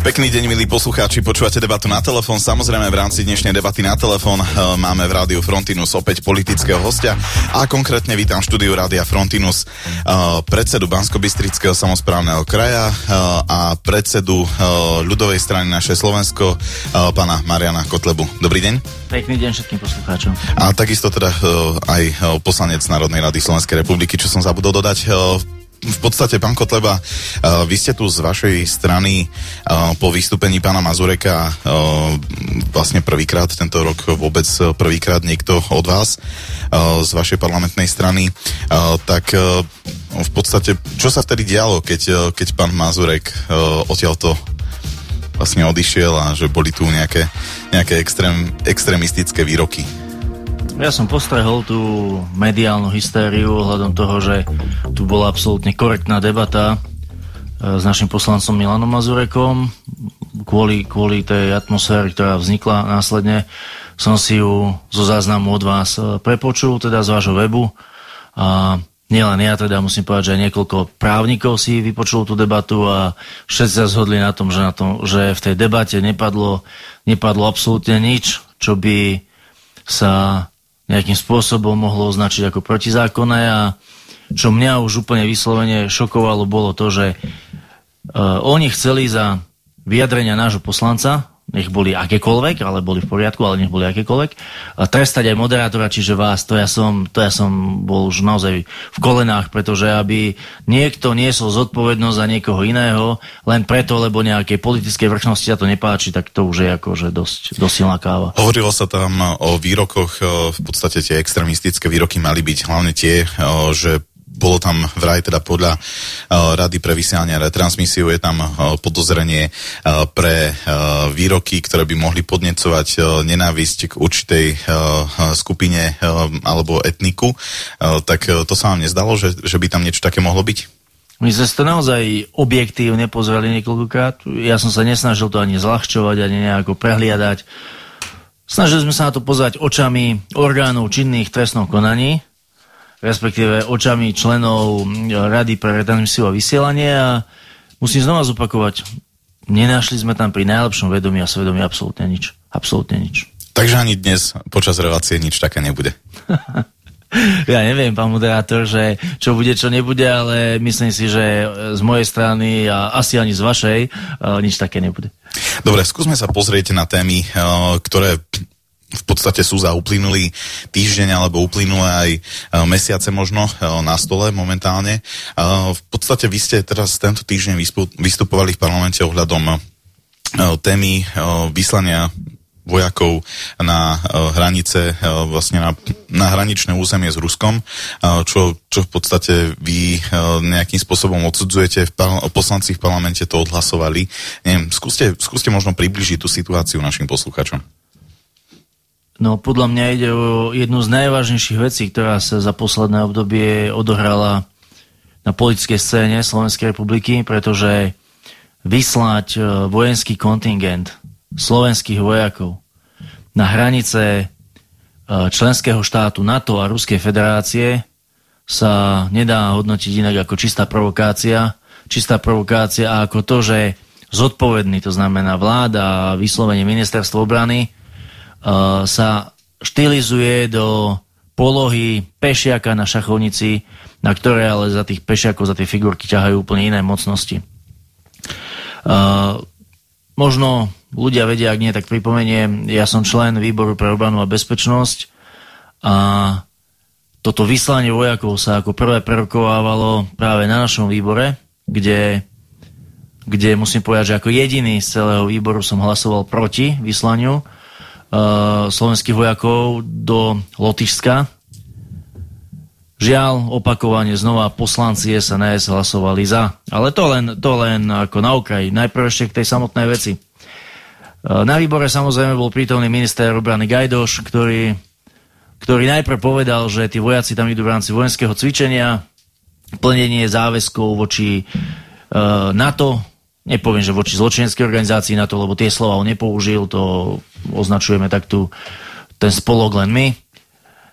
Pekný deň, milí poslucháči, počúvate debatu na telefón. Samozrejme, v rámci dnešnej debaty na telefón eh, máme v rádiu Frontinus opäť politického hostia a konkrétne vítam štúdiu Rádia Frontinus uh, predsedu Bansko-Bystrického samozprávneho kraja uh, a predsedu ľudovej strany naše Slovensko, pána Mariana Kotlebu. Dobrý deň. Pekný deň všetkým poslucháčom. A takisto teda aj poslanec Národnej rady Slovenskej republiky, čo som zabudol dodať v podstate, pán Kotleba, uh, vy ste tu z vašej strany uh, po vystúpení pána Mazureka uh, vlastne prvýkrát tento rok vôbec prvýkrát niekto od vás z vašej parlamentnej strany. Tak v podstate, čo sa vtedy dialo, keď, keď pán Mazurek odtiaľto vlastne odišiel a že boli tu nejaké, nejaké extrém, extrémistické výroky? Ja som postrehol tú mediálnu hystériu ohľadom toho, že tu bola absolútne korektná debata e, s našim poslancom Milanom Mazurekom kvôli, kvôli tej atmosfére, ktorá vznikla následne. Som si ju zo záznamu od vás e, prepočul, teda z vášho webu. A nielen ja, teda musím povedať, že aj niekoľko právnikov si vypočul tú debatu a všetci sa zhodli na tom, že, na tom, že v tej debate nepadlo, nepadlo absolútne nič, čo by sa nejakým spôsobom mohlo označiť ako protizákonné a čo mňa už úplne vyslovene šokovalo bolo to, že uh, oni chceli za vyjadrenia nášho poslanca nech boli akékoľvek, ale boli v poriadku, ale nech boli akékoľvek. Trestať aj moderátora, čiže vás, to ja som, to ja som bol už naozaj v kolenách, pretože aby niekto niesol zodpovednosť za niekoho iného, len preto, lebo nejakej politickej vrchnosti sa to nepáči, tak to už je akože dosť, dosť silná káva. Hovorilo sa tam o výrokoch, v podstate tie extremistické výroky mali byť hlavne tie, že bolo tam vraj teda podľa uh, Rady pre vysielanie a retransmisiu je tam uh, podozrenie uh, pre výroky, ktoré by mohli podnecovať nenávisť k určitej skupine alebo etniku. Tak to sa vám nezdalo, že, že by tam niečo také mohlo byť? My sme to naozaj objektívne pozreli niekoľkokrát. Ja som sa nesnažil to ani zľahčovať, ani nejako prehliadať. Snažili sme sa na to pozrieť očami orgánov činných trestnom konaní respektíve očami členov Rady pre retransmisiu a vysielanie a musím znova zopakovať, nenašli sme tam pri najlepšom vedomí a svedomí absolútne nič. Absolútne nič. Takže ani dnes počas relácie nič také nebude. ja neviem, pán moderátor, že čo bude, čo nebude, ale myslím si, že z mojej strany a asi ani z vašej nič také nebude. Dobre, skúsme sa pozrieť na témy, ktoré v podstate sú za uplynulý týždeň alebo uplynulé aj e, mesiace možno e, na stole momentálne. E, v podstate vy ste teraz tento týždeň vystupovali v parlamente ohľadom témy vyslania vojakov na hranice, vlastne na, na hraničné územie s Ruskom, čo, čo v podstate vy nejakým spôsobom odsudzujete, v par- poslanci v parlamente to odhlasovali. Neviem, skúste, skúste možno približiť tú situáciu našim posluchačom. No podľa mňa ide o jednu z najvážnejších vecí, ktorá sa za posledné obdobie odohrala na politickej scéne Slovenskej republiky, pretože vyslať e, vojenský kontingent slovenských vojakov na hranice e, členského štátu NATO a Ruskej federácie sa nedá hodnotiť inak ako čistá provokácia. Čistá provokácia ako to, že zodpovedný, to znamená vláda a vyslovene ministerstvo obrany, sa štilizuje do polohy pešiaka na šachovnici, na ktoré ale za tých pešiakov, za tie figurky ťahajú úplne iné mocnosti. Uh, možno ľudia vedia, ak nie, tak pripomeniem, ja som člen výboru pre obranu a bezpečnosť a toto vyslanie vojakov sa ako prvé prerokovávalo práve na našom výbore, kde, kde musím povedať, že ako jediný z celého výboru som hlasoval proti vyslaniu slovenských vojakov do Lotyšska. Žiaľ, opakovane znova poslanci SNS hlasovali za. Ale to len, to len ako na okraj. Najprv ešte k tej samotnej veci. Uh, na výbore samozrejme bol prítomný minister obrany Gajdoš, ktorý, ktorý najprv povedal, že tí vojaci tam idú v rámci vojenského cvičenia, plnenie záväzkov voči uh, NATO, nepoviem, že voči zločineckej organizácii na to, lebo tie slova on nepoužil, to označujeme tak tu ten spolok len my.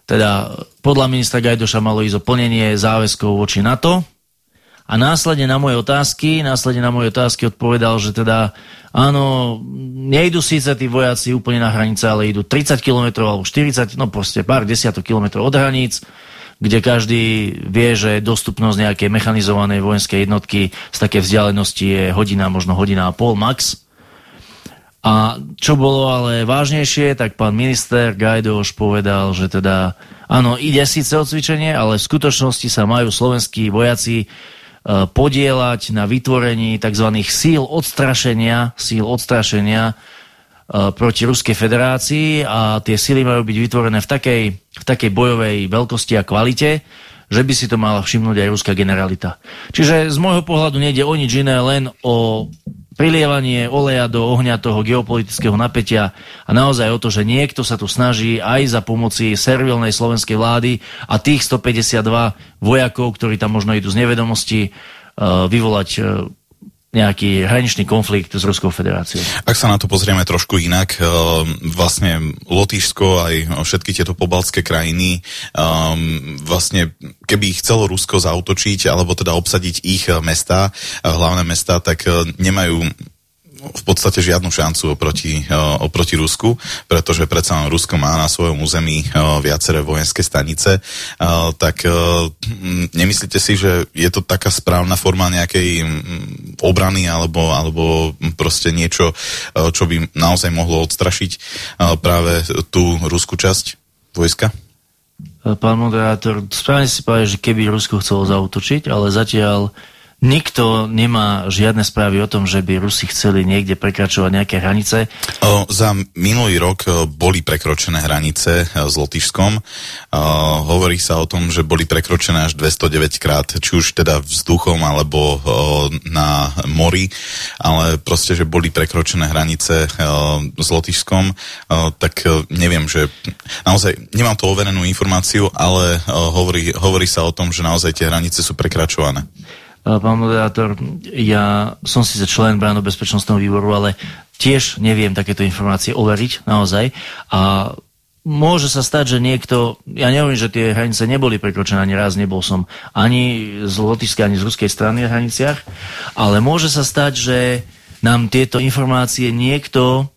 Teda podľa ministra Gajdoša malo ísť o plnenie záväzkov voči NATO a následne na moje otázky, následne na moje otázky odpovedal, že teda áno, nejdu síce tí vojaci úplne na hranice, ale idú 30 km alebo 40, no proste pár desiatok kilometrov od hraníc, kde každý vie, že dostupnosť nejakej mechanizovanej vojenskej jednotky z také vzdialenosti je hodina, možno hodina a pol max. A čo bolo ale vážnejšie, tak pán minister Gajdoš povedal, že teda áno, ide síce o cvičenie, ale v skutočnosti sa majú slovenskí vojaci E, podielať na vytvorení tzv. síl odstrašenia, síl odstrašenia proti Ruskej federácii a tie síly majú byť vytvorené v takej, v takej bojovej veľkosti a kvalite, že by si to mala všimnúť aj ruská generalita. Čiže z môjho pohľadu nejde o nič iné, len o prilievanie oleja do ohňa toho geopolitického napätia a naozaj o to, že niekto sa tu snaží aj za pomoci servilnej slovenskej vlády a tých 152 vojakov, ktorí tam možno idú z nevedomosti, e, vyvolať e, nejaký hraničný konflikt s Ruskou federáciou. Ak sa na to pozrieme trošku inak, vlastne Lotyšsko aj všetky tieto pobaltské krajiny, vlastne keby chcelo Rusko zautočiť alebo teda obsadiť ich mesta, hlavné mesta, tak nemajú v podstate žiadnu šancu oproti, uh, oproti Rusku, pretože predsa Rusko má na svojom území uh, viaceré vojenské stanice, uh, tak nemyslíte si, že je to taká správna forma nejakej um, obrany alebo, alebo proste niečo, čo by naozaj mohlo odstrašiť práve tú ruskú časť vojska? Pán moderátor, správne si povedal, že keby Rusko chcelo zautočiť, ale zatiaľ uh, Nikto nemá žiadne správy o tom, že by Rusi chceli niekde prekračovať nejaké hranice. O, za minulý rok e, boli prekročené hranice e, s Lotyšskom. O, hovorí sa o tom, že boli prekročené až 209 krát, či už teda vzduchom alebo o, na mori, ale proste, že boli prekročené hranice o, s Lotyšskom, o, tak neviem, že naozaj nemám to overenú informáciu, ale o, hovorí, hovorí sa o tom, že naozaj tie hranice sú prekračované. Pán moderátor, ja som síce člen bráno bezpečnostného výboru, ale tiež neviem takéto informácie overiť naozaj. A môže sa stať, že niekto, ja neviem, že tie hranice neboli prekročené, ani raz nebol som ani z Lotyšskej, ani z ruskej strany na hraniciach, ale môže sa stať, že nám tieto informácie niekto,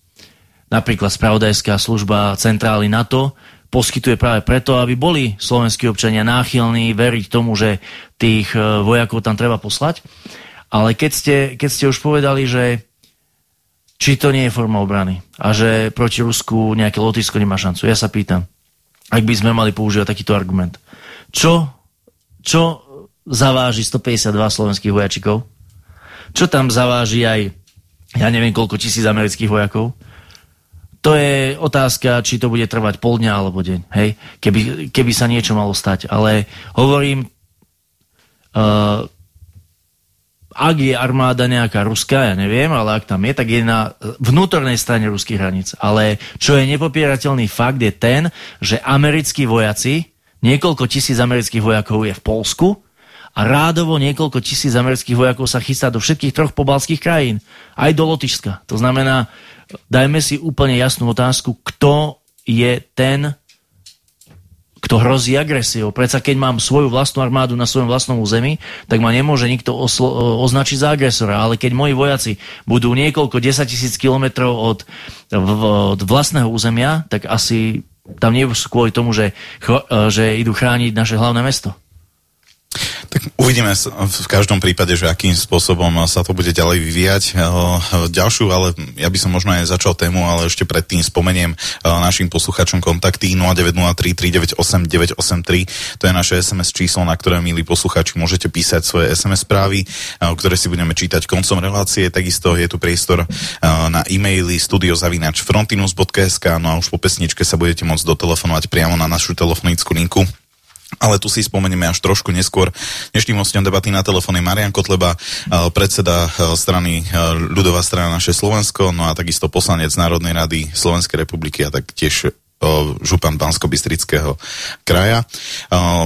napríklad spravodajská služba centrály NATO, poskytuje práve preto, aby boli slovenskí občania náchylní veriť tomu, že tých e, vojakov tam treba poslať. Ale keď ste, keď ste už povedali, že či to nie je forma obrany a že proti Rusku nejaké Lotyšsko nemá šancu, ja sa pýtam, ak by sme mali používať takýto argument, čo, čo zaváži 152 slovenských vojačikov? Čo tam zaváži aj, ja neviem koľko tisíc amerických vojakov? To je otázka, či to bude trvať pol dňa alebo deň, hej? Keby, keby sa niečo malo stať. Ale hovorím, uh, ak je armáda nejaká ruská, ja neviem, ale ak tam je, tak je na vnútornej strane ruských hraníc. Ale čo je nepopierateľný fakt je ten, že americkí vojaci, niekoľko tisíc amerických vojakov je v Polsku a rádovo niekoľko tisíc amerických vojakov sa chystá do všetkých troch pobalských krajín, aj do Lotyšska. To znamená, dajme si úplne jasnú otázku, kto je ten, kto hrozí agresiou. Predsa keď mám svoju vlastnú armádu na svojom vlastnom území, tak ma nemôže nikto označiť za agresora. Ale keď moji vojaci budú niekoľko desať tisíc kilometrov od, od vlastného územia, tak asi tam nie sú kvôli tomu, že, že idú chrániť naše hlavné mesto. Tak uvidíme v každom prípade, že akým spôsobom sa to bude ďalej vyvíjať. Ďalšiu, ale ja by som možno aj začal tému, ale ešte predtým spomeniem našim posluchačom kontakty 0903 398 983. To je naše SMS číslo, na ktoré, milí posluchači, môžete písať svoje SMS správy, ktoré si budeme čítať koncom relácie. Takisto je tu priestor na e-maily studiozavinačfrontinus.sk no a už po pesničke sa budete môcť dotelefonovať priamo na našu telefonickú linku ale tu si spomenieme až trošku neskôr. Dnešným hostom debaty na telefóne Marian Kotleba, eh, predseda eh, strany eh, ľudová strana naše Slovensko, no a takisto poslanec Národnej rady Slovenskej republiky a tak tiež župan Bansko-Bystrického kraja.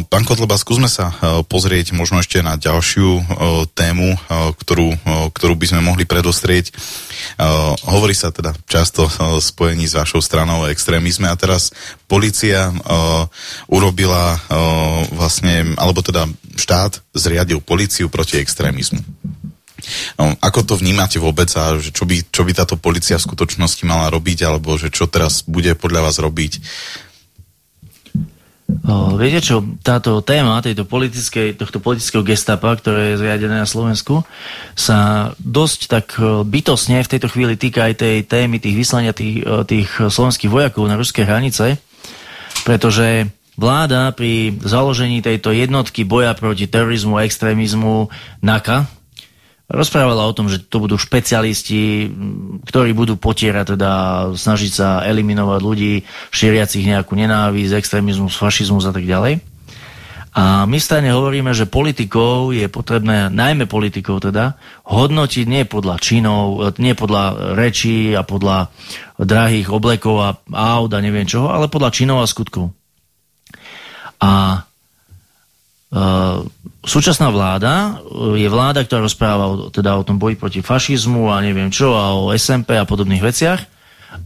Pán Kotleba, skúsme sa pozrieť možno ešte na ďalšiu tému, ktorú, ktorú by sme mohli predostrieť. Hovorí sa teda často spojení s vašou stranou o extrémizme a teraz policia urobila vlastne, alebo teda štát zriadil policiu proti extrémizmu. No, ako to vnímate vôbec a že čo, by, čo by táto policia v skutočnosti mala robiť alebo že čo teraz bude podľa vás robiť? O, viete čo, táto téma tejto politickej, tohto politického gestapa, ktoré je zriadené na Slovensku, sa dosť tak bytosne v tejto chvíli týka aj tej témy tých vyslania tých, tých slovenských vojakov na ruské hranice, pretože vláda pri založení tejto jednotky boja proti terorizmu a extrémizmu NAKA, Rozprávala o tom, že to budú špecialisti, ktorí budú potierať, teda snažiť sa eliminovať ľudí, šíriacich nejakú nenávisť, extrémizmus, fašizmus a tak ďalej. A my stane hovoríme, že politikov je potrebné, najmä politikov teda, hodnotiť nie podľa činov, nie podľa rečí a podľa drahých oblekov a aut a neviem čoho, ale podľa činov a skutkov. A súčasná vláda e, je vláda, ktorá rozpráva o, teda o tom boji proti fašizmu a neviem čo a o SMP a podobných veciach,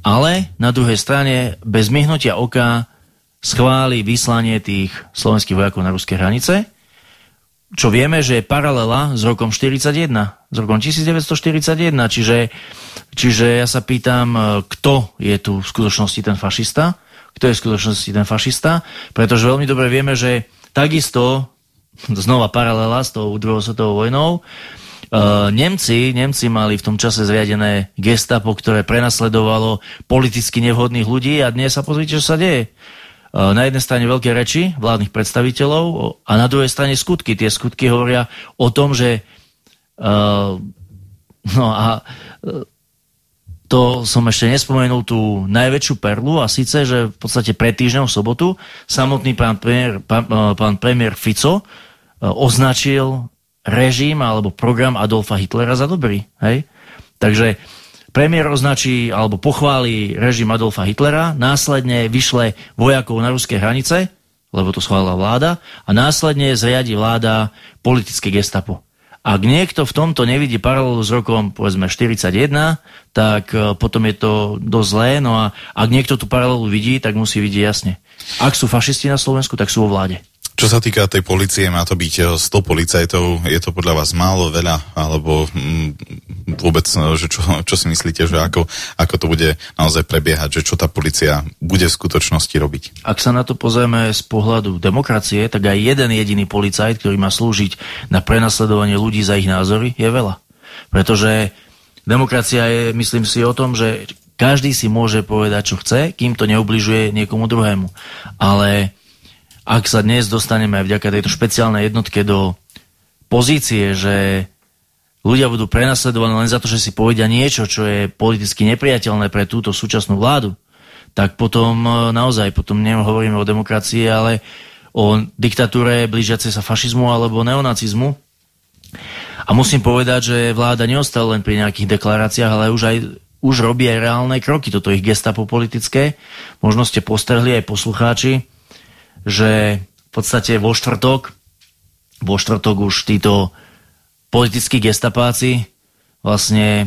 ale na druhej strane bez myhnutia oka schváli vyslanie tých slovenských vojakov na ruské hranice, čo vieme, že je paralela s rokom 41, s rokom 1941, čiže, čiže ja sa pýtam, e, kto je tu v skutočnosti ten fašista, kto je v skutočnosti ten fašista, pretože veľmi dobre vieme, že takisto znova paralela s tou druhou svetovou vojnou. Uh, Nemci, Nemci mali v tom čase zriadené gestapo, ktoré prenasledovalo politicky nevhodných ľudí a dnes sa pozrite, čo sa deje. Uh, na jednej strane veľké reči vládnych predstaviteľov a na druhej strane skutky. Tie skutky hovoria o tom, že uh, no a to som ešte nespomenul tú najväčšiu perlu a síce, že v podstate pred týždňom v sobotu samotný pán premiér, pán, pán premiér Fico E, označil režim alebo program Adolfa Hitlera za dobrý. Hej? Takže premiér označí alebo pochváli režim Adolfa Hitlera, následne vyšle vojakov na ruské hranice, lebo to schválila vláda, a následne zriadi vláda politické gestapo. Ak niekto v tomto nevidí paralelu s rokom, povedzme, 41, tak e, potom je to dosť zlé. No a ak niekto tú paralelu vidí, tak musí vidieť jasne. Ak sú fašisti na Slovensku, tak sú vo vláde. Čo sa týka tej policie, má to byť 100 eh, policajtov, je to podľa vás málo, veľa, alebo mm, vôbec, eh, že čo, čo si myslíte, že ako, ako to bude naozaj prebiehať, že čo tá policia bude v skutočnosti robiť? Ak sa na to pozrieme z pohľadu demokracie, tak aj jeden jediný policajt, ktorý má slúžiť na prenasledovanie ľudí za ich názory, je veľa. Pretože demokracia je, myslím si, o tom, že každý si môže povedať, čo chce, kým to neubližuje niekomu druhému. Ale ak sa dnes dostaneme aj vďaka tejto špeciálnej jednotke do pozície, že ľudia budú prenasledovaní len za to, že si povedia niečo, čo je politicky nepriateľné pre túto súčasnú vládu, tak potom e, naozaj, potom nehovoríme o demokracii, ale o diktatúre blížiacej sa fašizmu alebo neonacizmu. A musím povedať, že vláda neostala len pri nejakých deklaráciách, ale už aj už robí aj reálne kroky, toto ich gestapo politické. Možno ste postrhli aj poslucháči, že v podstate vo štvrtok, vo štvrtok už títo politickí gestapáci vlastne e,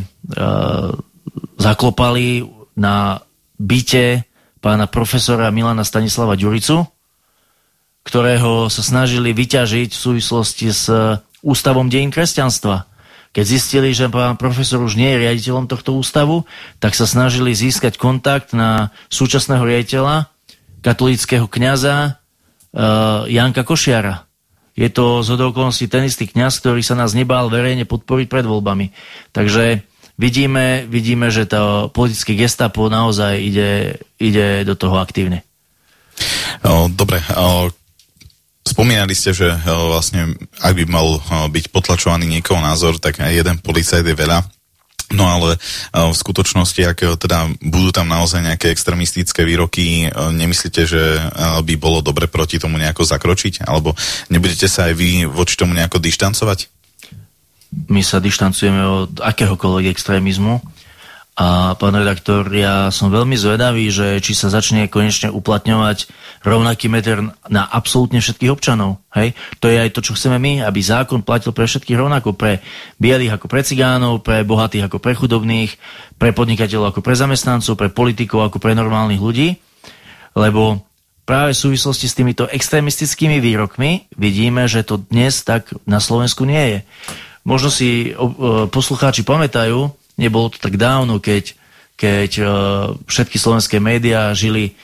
zaklopali na byte pána profesora Milana Stanislava Ďuricu, ktorého sa snažili vyťažiť v súvislosti s Ústavom dejín kresťanstva. Keď zistili, že pán profesor už nie je riaditeľom tohto ústavu, tak sa snažili získať kontakt na súčasného riaditeľa, katolického kňaza Janka Košiara. Je to z okolností ten istý kňaz, ktorý sa nás nebál verejne podporiť pred voľbami. Takže vidíme, vidíme že to politické gestapo naozaj ide, ide do toho aktívne. Dobre, spomínali ste, že vlastne ak by mal byť potlačovaný niekoho názor, tak aj jeden policajt je veľa. No ale uh, v skutočnosti, ak uh, teda budú tam naozaj nejaké extremistické výroky, uh, nemyslíte, že by bolo dobre proti tomu nejako zakročiť? Alebo nebudete sa aj vy voči tomu nejako dištancovať? My sa dištancujeme od akéhokoľvek extrémizmu A pán redaktor, ja som veľmi zvedavý, že či sa začne konečne uplatňovať rovnaký meter na absolútne všetkých občanov. Hej? To je aj to, čo chceme my, aby zákon platil pre všetkých rovnako, pre bielých ako pre cigánov, pre bohatých ako pre chudobných, pre podnikateľov ako pre zamestnancov, pre politikov ako pre normálnych ľudí. Lebo práve v súvislosti s týmito extrémistickými výrokmi vidíme, že to dnes tak na Slovensku nie je. Možno si poslucháči pamätajú, Nebolo to tak dávno, keď, keď uh, všetky slovenské médiá žili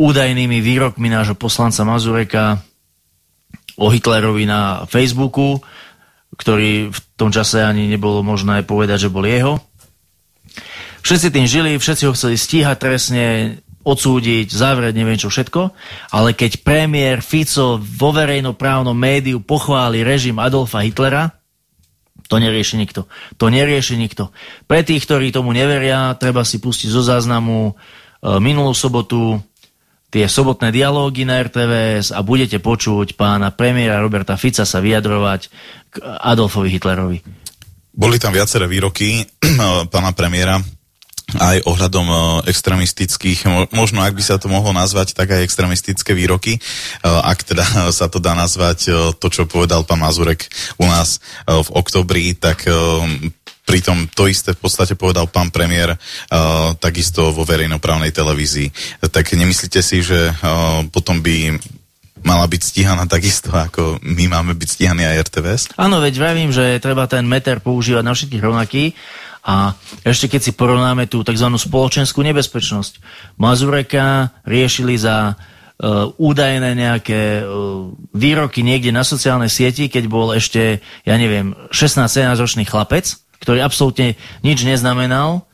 údajnými výrokmi nášho poslanca Mazureka o Hitlerovi na Facebooku, ktorý v tom čase ani nebolo možné povedať, že bol jeho. Všetci tým žili, všetci ho chceli stíhať trestne, odsúdiť, zavrieť, neviem čo všetko, ale keď premiér Fico vo verejnoprávnom médiu pochváli režim Adolfa Hitlera, to nerieši nikto. To nerieši nikto. Pre tých, ktorí tomu neveria, treba si pustiť zo záznamu e, minulú sobotu tie sobotné dialógy na RTVS a budete počuť pána premiéra Roberta Fica sa vyjadrovať k Adolfovi Hitlerovi. Boli tam viaceré výroky pána premiéra, aj ohľadom uh, extremistických, možno ak by sa to mohlo nazvať, tak aj extremistické výroky, uh, ak teda sa to dá nazvať uh, to, čo povedal pán Mazurek u nás v oktobri, tak pritom to isté v podstate povedal pán premiér takisto vo verejnoprávnej televízii. Tak nemyslíte si, že potom by mala byť stíhaná takisto, ako my máme byť stíhaní aj RTVS? Áno, veď vravím, že treba ten meter používať na všetkých rovnaký a ešte keď si porovnáme tú tzv. spoločenskú nebezpečnosť, Mazureka riešili za uh, údajné nejaké uh, výroky niekde na sociálnej sieti, keď bol ešte, ja neviem, 16-17 ročný chlapec, ktorý absolútne nič neznamenal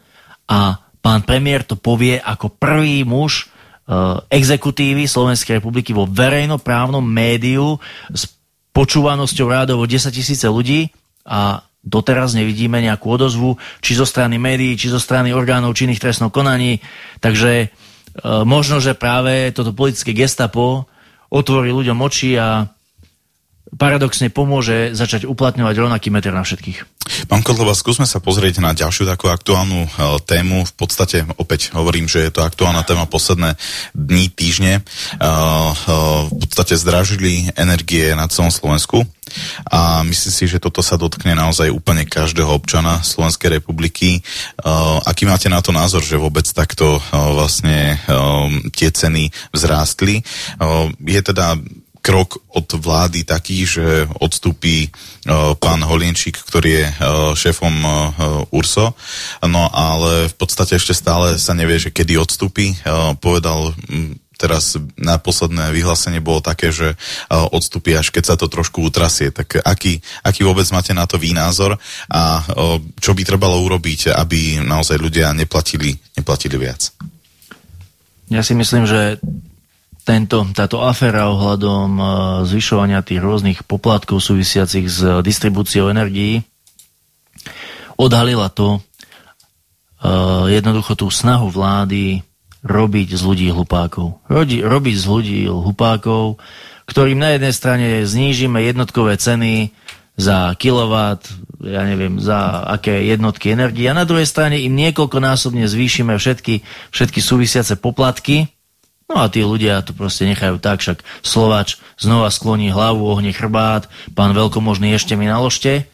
a pán premiér to povie ako prvý muž uh, exekutívy Slovenskej republiky vo verejnoprávnom médiu s počúvanosťou rádovo 10 tisíce ľudí a doteraz nevidíme nejakú odozvu, či zo strany médií, či zo strany orgánov činných trestnom konaní. Takže e, možno, že práve toto politické gestapo otvorí ľuďom oči a paradoxne pomôže začať uplatňovať rovnaký meter na všetkých. Pán Kodlova, skúsme sa pozrieť na ďalšiu takú aktuálnu uh, tému. V podstate opäť hovorím, že je to aktuálna téma posledné dní, týždne. Uh, uh, v podstate zdražili energie na celom Slovensku a myslím si, že toto sa dotkne naozaj úplne každého občana Slovenskej republiky. Aký máte na to názor, že vôbec takto vlastne tie ceny vzrástli? Je teda krok od vlády taký, že odstúpi uh, pán Holienčík, ktorý je uh, šéfom uh, URSO, no ale v podstate ešte stále sa nevie, že kedy odstúpi. Uh, povedal um, teraz na posledné vyhlásenie bolo také, že uh, odstúpi až keď sa to trošku utrasie. Tak aký, aký vôbec máte na to výnázor a uh, čo by trebalo urobiť, aby naozaj ľudia neplatili, neplatili viac? Ja si myslím, že tento, táto aféra ohľadom uh, zvyšovania tých rôznych poplatkov súvisiacich s distribúciou energií odhalila to uh, jednoducho tú snahu vlády robiť z ľudí hlupákov. Rodi, robiť z ľudí hlupákov, ktorým na jednej strane znížime jednotkové ceny za kilowatt, ja neviem, za aké jednotky energie a na druhej strane im niekoľkonásobne zvýšime všetky, všetky súvisiace poplatky, No a tí ľudia to proste nechajú tak, však Slovač znova skloní hlavu, ohne chrbát, pán veľkomožný ešte mi naložte.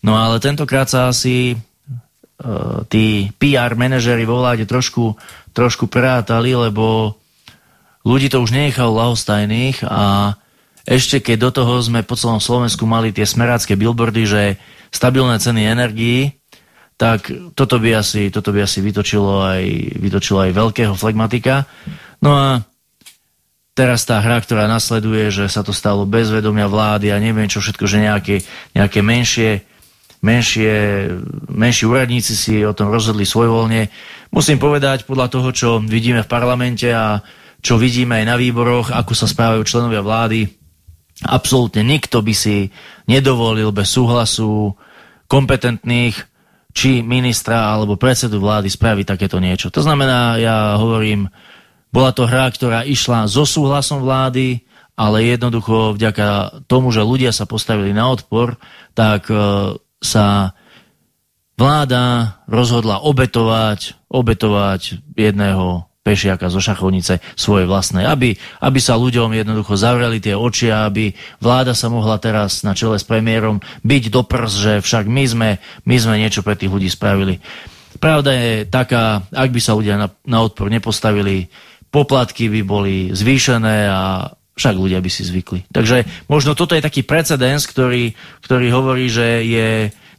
No ale tentokrát sa asi uh, tí PR manažery vo vláde trošku, trošku prátali, lebo ľudí to už nenechalo lahostajných a ešte keď do toho sme po celom Slovensku mali tie smerácké billboardy, že stabilné ceny energií, tak toto by asi, toto by asi vytočilo, aj, vytočilo aj veľkého flegmatika. No a teraz tá hra, ktorá nasleduje, že sa to stalo bez vedomia vlády a neviem čo všetko, že nejaké, nejaké menšie, menšie, menší úradníci si o tom rozhodli svojvoľne. Musím povedať, podľa toho, čo vidíme v parlamente a čo vidíme aj na výboroch, ako sa správajú členovia vlády, absolútne nikto by si nedovolil bez súhlasu kompetentných či ministra alebo predsedu vlády spraviť takéto niečo. To znamená, ja hovorím, bola to hra, ktorá išla so súhlasom vlády, ale jednoducho vďaka tomu, že ľudia sa postavili na odpor, tak e, sa vláda rozhodla obetovať, obetovať jedného pešiaka zo šachovnice svoje vlastnej, aby, aby sa ľuďom jednoducho zavreli tie oči a aby vláda sa mohla teraz na čele s premiérom byť do prs, že však my sme, my sme niečo pre tých ľudí spravili. Pravda je taká, ak by sa ľudia na, na odpor nepostavili, poplatky by boli zvýšené a však ľudia by si zvykli. Takže možno toto je taký precedens, ktorý, ktorý hovorí, že je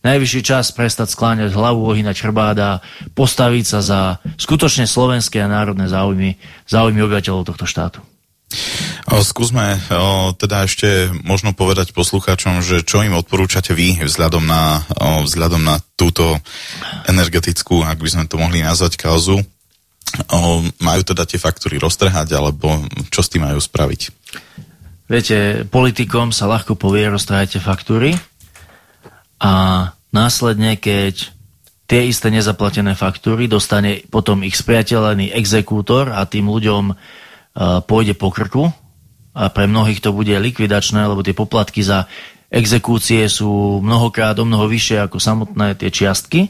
najvyšší čas prestať skláňať hlavu, ohynať chrbát a postaviť sa za skutočne slovenské a národné záujmy, záujmy obyvateľov tohto štátu. Skúsme teda ešte možno povedať poslucháčom, že čo im odporúčate vy vzhľadom na, vzhľadom na túto energetickú, ak by sme to mohli nazvať, kauzu. Majú teda tie faktúry roztrhať, alebo čo s tým majú spraviť? Viete, politikom sa ľahko povie, roztrhajte faktúry, a následne, keď tie isté nezaplatené faktúry dostane potom ich spriateľený exekútor a tým ľuďom uh, pôjde po krku a pre mnohých to bude likvidačné, lebo tie poplatky za exekúcie sú mnohokrát o mnoho vyššie ako samotné tie čiastky,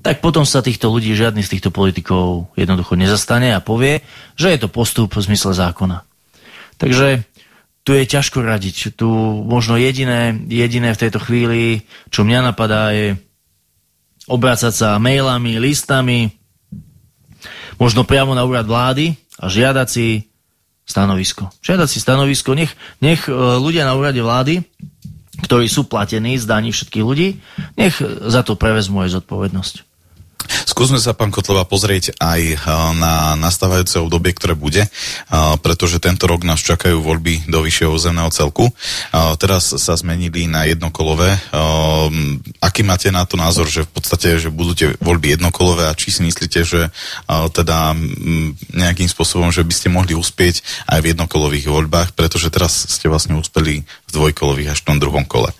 tak potom sa týchto ľudí žiadny z týchto politikov jednoducho nezastane a povie, že je to postup v zmysle zákona. Takže tu je ťažko radiť. Tu možno jediné, jediné v tejto chvíli, čo mňa napadá, je obrácať sa mailami, listami, možno priamo na úrad vlády a žiadať si stanovisko. Žiadať si stanovisko, nech, nech e, ľudia na úrade vlády, ktorí sú platení z daní všetkých ľudí, nech za to prevezmú aj zodpovednosť. Skúsme sa, pán Kotlova, pozrieť aj eh, na nastávajúce obdobie, ktoré bude, eh, pretože tento rok nás čakajú voľby do vyššieho územného celku. Eh, teraz sa zmenili na jednokolové. Aký máte na to názor, že v podstate, že budú tie voľby jednokolové a či si myslíte, že teda nejakým spôsobom, že by ste mohli uspieť aj v jednokolových voľbách, pretože teraz ste vlastne uspeli v dvojkolových až v tom druhom kole?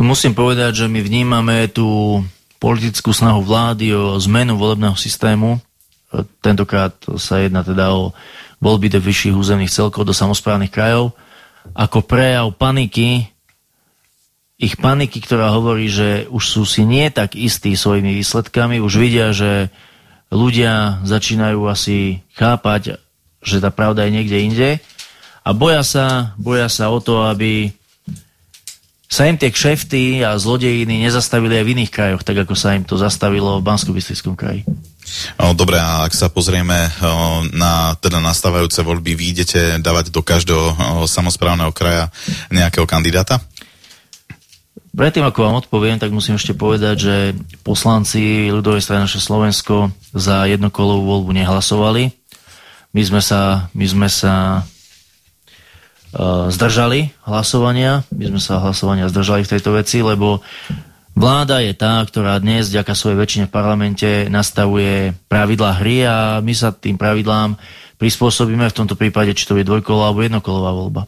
Musím povedať, že my vnímame tú politickú snahu vlády o zmenu volebného systému. E, tentokrát sa jedná teda o voľby do vyšších územných celkov, do samozprávnych krajov, ako prejav paniky, ich paniky, ktorá hovorí, že už sú si nie tak istí svojimi výsledkami, už vidia, že ľudia začínajú asi chápať, že tá pravda je niekde inde a boja sa, boja sa o to, aby sa im tie kšefty a zlodejiny nezastavili aj v iných krajoch, tak ako sa im to zastavilo v bansko kraji. Dobre, a ak sa pozrieme na teda nastávajúce voľby, vy idete dávať do každého samozprávneho kraja nejakého kandidáta? Predtým, ako vám odpoviem, tak musím ešte povedať, že poslanci ľudovej strany naše Slovensko za jednokolovú voľbu nehlasovali. My sme sa, my sme sa zdržali hlasovania. My sme sa hlasovania zdržali v tejto veci, lebo vláda je tá, ktorá dnes, vďaka svojej väčšine v parlamente, nastavuje pravidlá hry a my sa tým pravidlám prispôsobíme v tomto prípade, či to je dvojkolová alebo jednokolová voľba.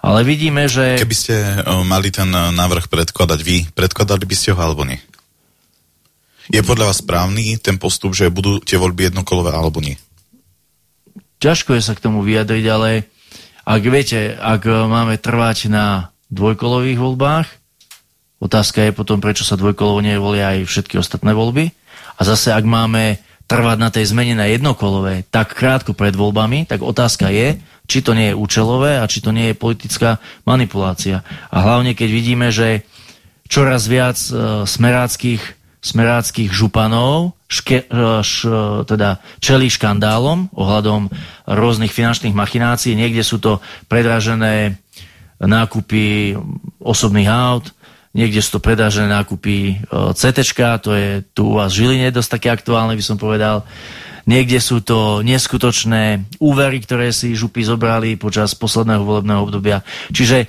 Ale vidíme, že... Keby ste eh, mali ten eh, návrh predkladať vy, predkladali by ste ho alebo nie? Je podľa vás správny ten postup, že budú tie voľby jednokolové alebo nie? Ťažko je sa k tomu vyjadriť, ale ak viete, ak e, máme trvať na dvojkolových voľbách, otázka je potom, prečo sa dvojkolovo nevolia aj všetky ostatné voľby. A zase, ak máme trvať na tej zmene na jednokolové tak krátko pred voľbami, tak otázka je, či to nie je účelové a či to nie je politická manipulácia. A hlavne, keď vidíme, že čoraz viac e, smeráckých smeráckých županov ške, e, š, teda čelí škandálom ohľadom rôznych finančných machinácií. Niekde sú to predražené nákupy osobných aut, niekde sú to predražené nákupy e, CT, to je tu u vás v Žiline dosť také aktuálne, by som povedal. Niekde sú to neskutočné úvery, ktoré si župy zobrali počas posledného volebného obdobia. Čiže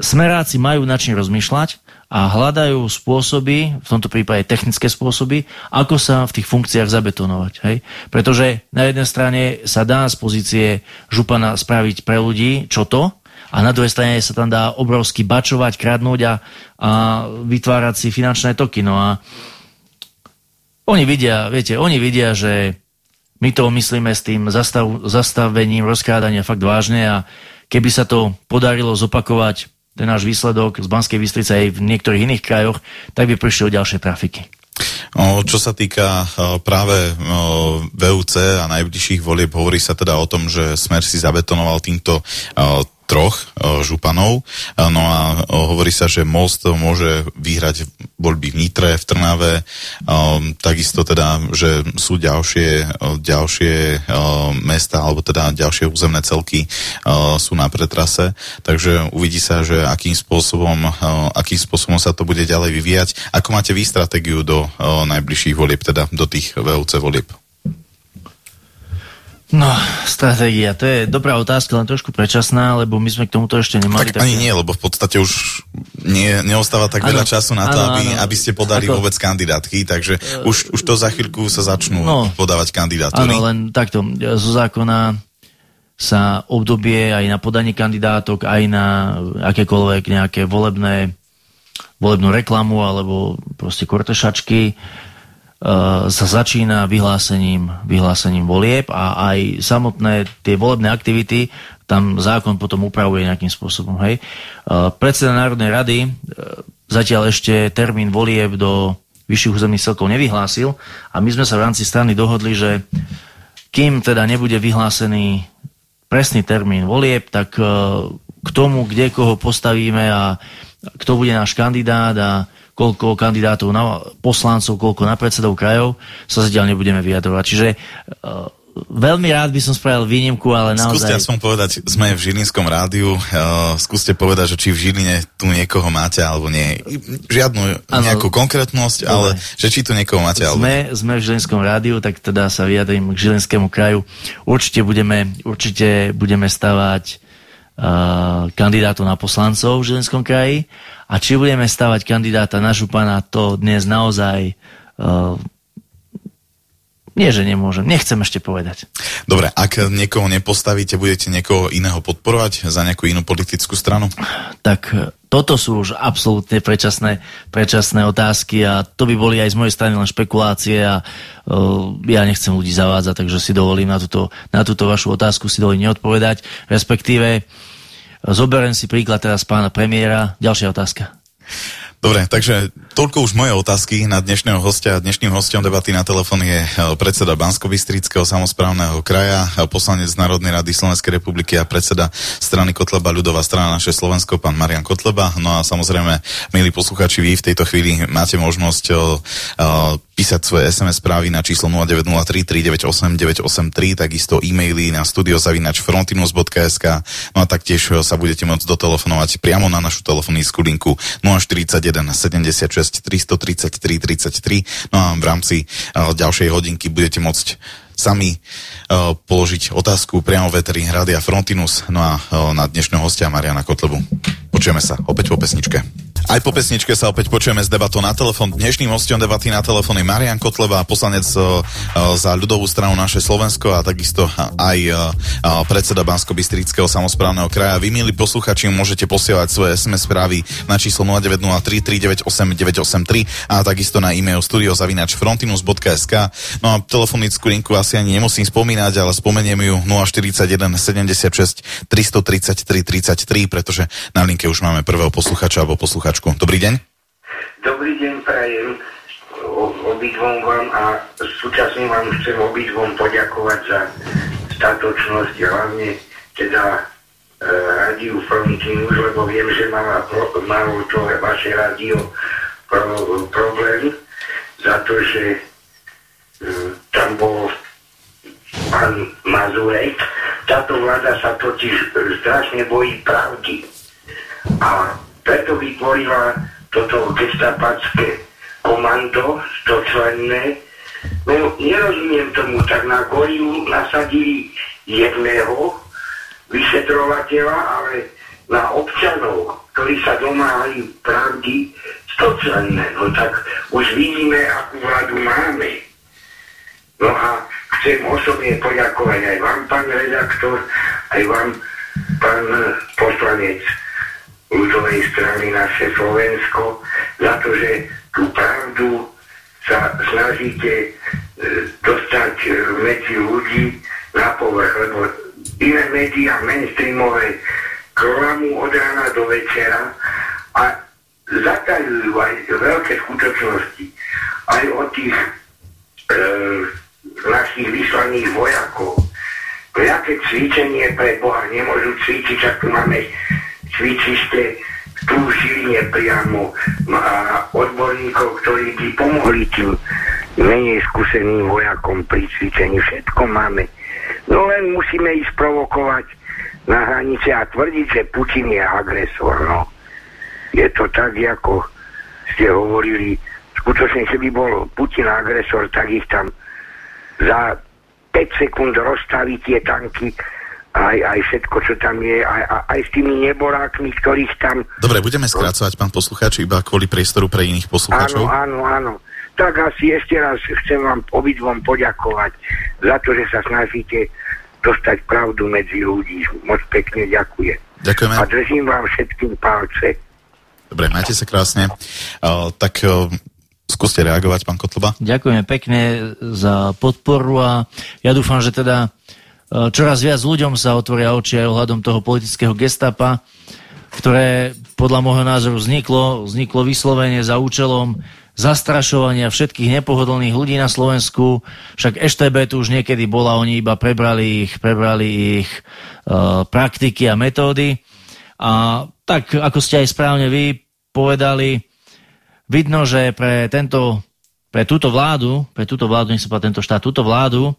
smeráci majú na čím rozmýšľať a hľadajú spôsoby, v tomto prípade technické spôsoby, ako sa v tých funkciách zabetonovať. Hej? Pretože na jednej strane sa dá z pozície župana spraviť pre ľudí čo to, a na druhej strane sa tam dá obrovsky bačovať, kradnúť a, a vytvárať si finančné toky. No a oni vidia, viete, oni vidia, že my to myslíme s tým zastav, zastavením rozkrádania fakt vážne a keby sa to podarilo zopakovať ten náš výsledok z Banskej Bystrice aj v niektorých iných krajoch, tak by prišli o ďalšie trafiky. Čo sa týka práve VUC a najbližších volieb, hovorí sa teda o tom, že Smer si zabetonoval týmto troch županov. No a hovorí sa, že Most môže vyhrať voľby v Nitre, v Trnave, takisto teda, že sú ďalšie, ďalšie mesta, alebo teda ďalšie územné celky sú na pretrase, takže uvidí sa, že akým spôsobom, akým spôsobom sa to bude ďalej vyvíjať. Ako máte vy stratégiu do najbližších volieb, teda do tých VUC volieb? No, stratégia, to je dobrá otázka, len trošku predčasná, lebo my sme k tomuto ešte nemali. Tak také... ani nie, lebo v podstate už nie, neostáva tak ano, veľa času na to, ano, aby, ano. aby ste podali Ako... vôbec kandidátky, takže uh, už, už to za chvíľku sa začnú no, podávať kandidátky. Áno, len takto, zo zákona sa obdobie aj na podanie kandidátok, aj na akékoľvek nejaké volebné, volebnú reklamu alebo proste kortešačky sa začína vyhlásením, vyhlásením volieb a aj samotné tie volebné aktivity tam zákon potom upravuje nejakým spôsobom. Hej. Uh, predseda Národnej rady uh, zatiaľ ešte termín volieb do vyšších územných celkov nevyhlásil a my sme sa v rámci strany dohodli, že kým teda nebude vyhlásený presný termín volieb, tak k tomu, kde koho postavíme a kto bude náš kandidát a koľko kandidátov na poslancov, koľko na predsedov krajov, sa zatiaľ nebudeme vyjadrovať. Čiže uh, veľmi rád by som spravil výnimku, ale naozaj... Skúste aspoň povedať, sme v Žilinskom rádiu, uh, skúste povedať, že či v Žiline tu niekoho máte alebo nie. Žiadnu ano, nejakú konkrétnosť, ale že či tu niekoho máte alebo sme, nie. Sme v Žilinskom rádiu, tak teda sa vyjadrím k Žilinskému kraju. Určite budeme, určite budeme stavať uh, kandidátov na poslancov v Žilinskom kraji a či budeme stavať kandidáta na župana, to dnes naozaj uh, nie, že nemôžem. Nechcem ešte povedať. Dobre, ak niekoho nepostavíte, budete niekoho iného podporovať za nejakú inú politickú stranu? Tak e, toto sú už absolútne predčasné, predčasné otázky a to by boli aj z mojej strany len špekulácie a uh, ja nechcem ľudí zavádzať, takže si dovolím na túto, na túto vašu otázku si dovolím neodpovedať. Respektíve Zoberiem si príklad teraz pána premiéra. Ďalšia otázka. Dobre, takže toľko už moje otázky na dnešného hostia. Dnešným hostom debaty na telefón je eh, predseda Bansko-Bystrického samozprávneho kraja, poslanec Národnej rady Slovenskej republiky a predseda strany Kotleba ľudová strana naše Slovensko, pán Marian Kotleba. No a samozrejme, milí posluchači, vy v tejto chvíli máte možnosť o, eh, písať svoje SMS správy na číslo 0903 398 983, takisto e-maily na studiozavinačfrontinus.sk no a taktiež sa budete môcť dotelefonovať priamo na našu telefonickú linku 041 76 333 33. No a v rámci uh, ďalšej hodinky budete môcť sami uh, položiť otázku priamo veteri Rádia Frontinus no a uh, na dnešného hostia Mariana Kotlebu. Počujeme sa opäť po pesničke. Aj po pesničke sa opäť počujeme s debatou na telefón. Dnešným hostom debaty na telefón je Marian Kotleba, poslanec uh, za ľudovú stranu naše Slovensko a takisto aj uh, predseda Bansko-Bystrického samozprávneho kraja. Vy, milí posluchači, môžete posielať svoje SMS správy na číslo 0903 398 983 a takisto na e-mail studiozavinač.frontinus.sk No a telefonickú linku asi ani nemusím spomínať, ale spomeniem ju 041 76 333 33, pretože na linke už máme prvého posluchača alebo posluchačku. Dobrý deň. Dobrý deň, prajem obidvom vám a súčasne vám chcem obidvom poďakovať za statočnosť, hlavne teda e, rádiu Frontinus, lebo viem, že malo, malo to vaše rádio pro, problém za to, že e, tam bol pán Mazurek. Táto vláda sa totiž strašne bojí pravdy. A preto vytvorila toto gestapacké komando stočlenné. No, nerozumiem tomu, tak na Goriu nasadili jedného vyšetrovateľa, ale na občanov, ktorí sa domáhajú pravdy, stočlenné. No tak už vidíme, akú vládu máme. No a chcem osobne poďakovať aj vám, pán redaktor, aj vám, pán poslanec ľudovej strany naše Slovensko za to, že tú pravdu sa snažíte e, dostať e, medzi ľudí na povrch, lebo iné médiá mainstreamové klamu od rána do večera a zatajujú aj veľké skutočnosti. Aj od tých e, našich vyslaných vojakov. To jaké cvičenie pre Boha nemôžu cvičiť, ak tu máme cvičište tu v Žiline priamo a odborníkov, ktorí by pomohli tým menej skúseným vojakom pri cvičení. Všetko máme. No len musíme ísť provokovať na hranice a tvrdiť, že Putin je agresor. No. Je to tak, ako ste hovorili, skutočne, že by bol Putin agresor, tak ich tam za 5 sekúnd rozstaví tie tanky aj, aj všetko, čo tam je, aj, aj s tými neborákmi, ktorých tam... Dobre, budeme skrácovať, pán poslucháč, iba kvôli priestoru pre iných poslucháčov. Áno, áno, áno. Tak asi ešte raz chcem vám obidvom poďakovať za to, že sa snažíte dostať pravdu medzi ľudí. Moc pekne ďakujem. Ďakujeme. A držím vám všetkým palce. Dobre, majte sa krásne. Uh, tak uh, skúste reagovať, pán Kotlba. Ďakujeme pekne za podporu a ja dúfam, že teda uh, čoraz viac ľuďom sa otvoria oči aj ohľadom toho politického gestapa, ktoré podľa môjho názoru vzniklo, vzniklo vyslovene za účelom zastrašovania všetkých nepohodlných ľudí na Slovensku. Však EŠTB tu už niekedy bola, oni iba prebrali ich, prebrali ich uh, praktiky a metódy. A tak, ako ste aj správne vy povedali, vidno, že pre tento pre túto vládu, pre túto vládu, nech sa tento štát, túto vládu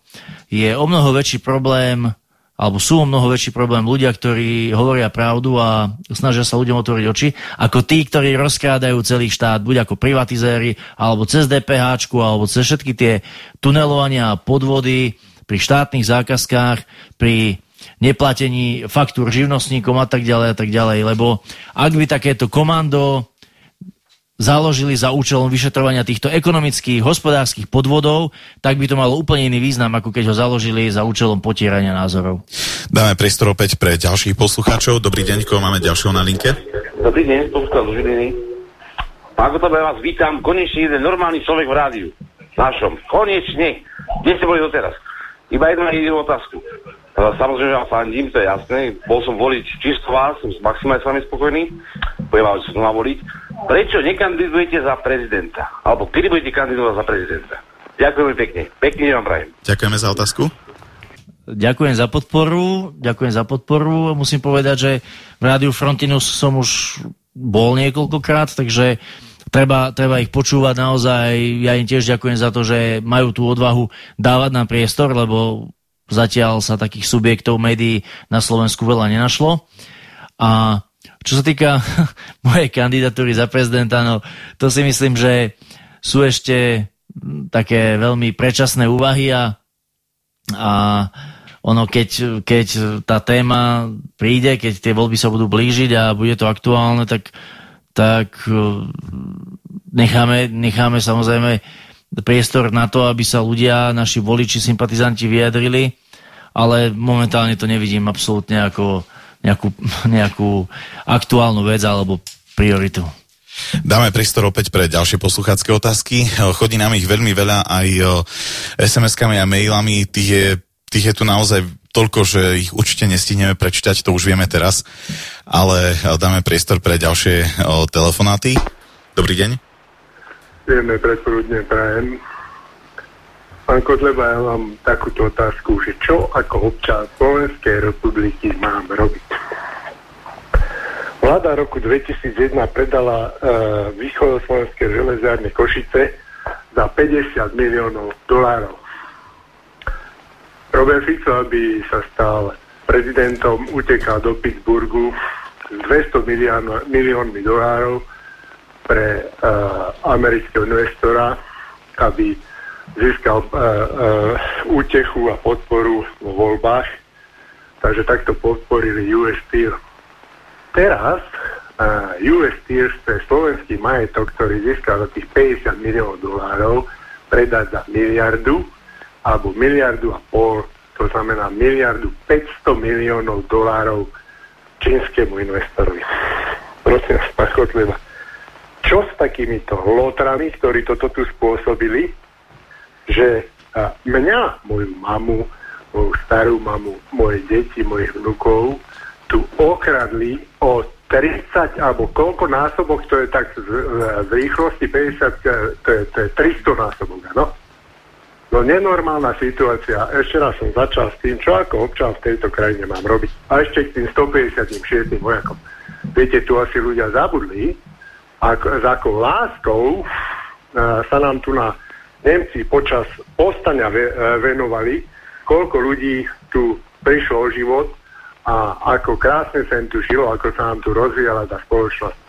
je o mnoho väčší problém alebo sú o mnoho väčší problém ľudia, ktorí hovoria pravdu a snažia sa ľuďom otvoriť oči, ako tí, ktorí rozkrádajú celý štát, buď ako privatizéri, alebo cez DPH, alebo cez všetky tie tunelovania a podvody pri štátnych zákazkách, pri neplatení faktúr živnostníkom a tak ďalej a tak ďalej, lebo ak by takéto komando založili za účelom vyšetrovania týchto ekonomických, hospodárskych podvodov, tak by to malo úplne iný význam, ako keď ho založili za účelom potierania názorov. Dáme priestor opäť pre ďalších poslucháčov. Dobrý deň, koho máme ďalšieho na linke? Dobrý deň, poslucháč z Žiliny. Pán Kotobe, vás vítam. Konečne jeden normálny človek v rádiu. Našom. Konečne. Kde ste boli doteraz? Iba jednu jedinú otázku. Samozrejme, že vám fandím, to je jasné. Bol som voliť čisto vás, som maximálne s vami spokojný. Budem vás znova voliť. Prečo nekandidujete za prezidenta? Alebo kedy budete kandidovať za prezidenta? Ďakujem pekne. Pekný deň vám prajem. Ďakujeme za otázku. Ďakujem za podporu, ďakujem za podporu. Musím povedať, že v Rádiu Frontinus som už bol niekoľkokrát, takže treba, treba ich počúvať naozaj. Ja im tiež ďakujem za to, že majú tú odvahu dávať nám priestor, lebo Zatiaľ sa takých subjektov médií na Slovensku veľa nenašlo. A čo sa týka mojej kandidatúry za prezidenta, no to si myslím, že sú ešte také veľmi predčasné úvahy a, a ono, keď, keď tá téma príde, keď tie voľby sa budú blížiť a bude to aktuálne, tak, tak necháme, necháme samozrejme priestor na to, aby sa ľudia, naši voliči, sympatizanti vyjadrili, ale momentálne to nevidím absolútne ako nejakú, nejakú aktuálnu vec alebo prioritu. Dáme priestor opäť pre ďalšie posluchácké otázky. Chodí nám ich veľmi veľa aj SMS-kami a mailami. Tých je, tých je tu naozaj toľko, že ich určite nestihneme prečítať, to už vieme teraz. Ale dáme priestor pre ďalšie telefonáty. Dobrý deň. Príjemné predporúdne prajem. Pán Kotleba, ja mám takúto otázku, že čo ako občan Slovenskej republiky mám robiť? Vláda roku 2001 predala uh, východoslovenské železárne Košice za 50 miliónov dolárov. Robert Fico, aby sa stal prezidentom, utekal do Pittsburghu s 200 miliónmi dolárov pre uh, amerického investora, aby získal uh, uh, útechu a podporu vo voľbách. Takže takto podporili US Steel. Teraz uh, US Steel chce slovenský majetok, ktorý získal za tých 50 miliónov dolárov, predať za miliardu alebo miliardu a pol, to znamená miliardu 500 miliónov dolárov čínskemu investorovi. Prosím vás, Kotleba, čo s takýmito lotrami, ktorí toto tu spôsobili, že mňa, moju mamu, moju starú mamu, moje deti, mojich vnukov tu okradli o 30 alebo koľko násobok, to je tak z, z rýchlosti 50, to je, to je 300 násobok, no? No nenormálna situácia. Ešte raz som začal s tým, čo ako občan v tejto krajine mám robiť. A ešte k tým 156 vojakom. Viete, tu asi ľudia zabudli, ako, s akou láskou uh, sa nám tu na Nemci počas postania ve, uh, venovali, koľko ľudí tu prišlo o život a ako krásne sa im tu žilo, ako sa nám tu rozvíjala tá spoločnosť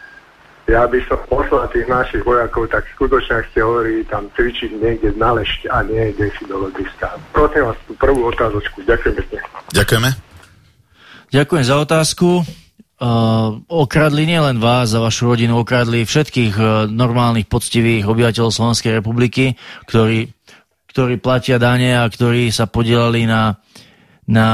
ja by som poslal tých našich vojakov, tak skutočne, ak ste hovorili, tam cvičiť niekde na lešť a nie kde si do lodiska. Prosím vás, tú prvú otázočku. Ďakujem pekne. Ďakujeme. Ďakujem za otázku. Uh, okradli nielen vás a vašu rodinu, okradli všetkých uh, normálnych, poctivých obyvateľov Slovenskej republiky, ktorí, ktorí platia dane a ktorí sa podielali na, na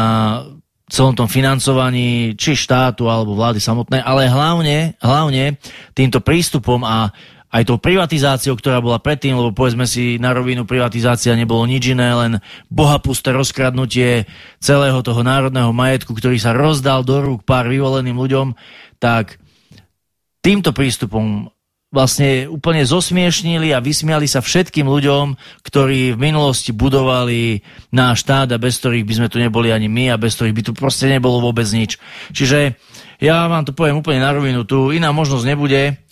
celom tom financovaní či štátu alebo vlády samotnej, ale hlavne, hlavne týmto prístupom a aj tou privatizáciou, ktorá bola predtým, lebo povedzme si na rovinu privatizácia nebolo nič iné, len bohapusté rozkradnutie celého toho národného majetku, ktorý sa rozdal do rúk pár vyvoleným ľuďom, tak týmto prístupom vlastne úplne zosmiešnili a vysmiali sa všetkým ľuďom, ktorí v minulosti budovali náš štát a bez ktorých by sme tu neboli ani my a bez ktorých by tu proste nebolo vôbec nič. Čiže ja vám to poviem úplne na rovinu, tu iná možnosť nebude,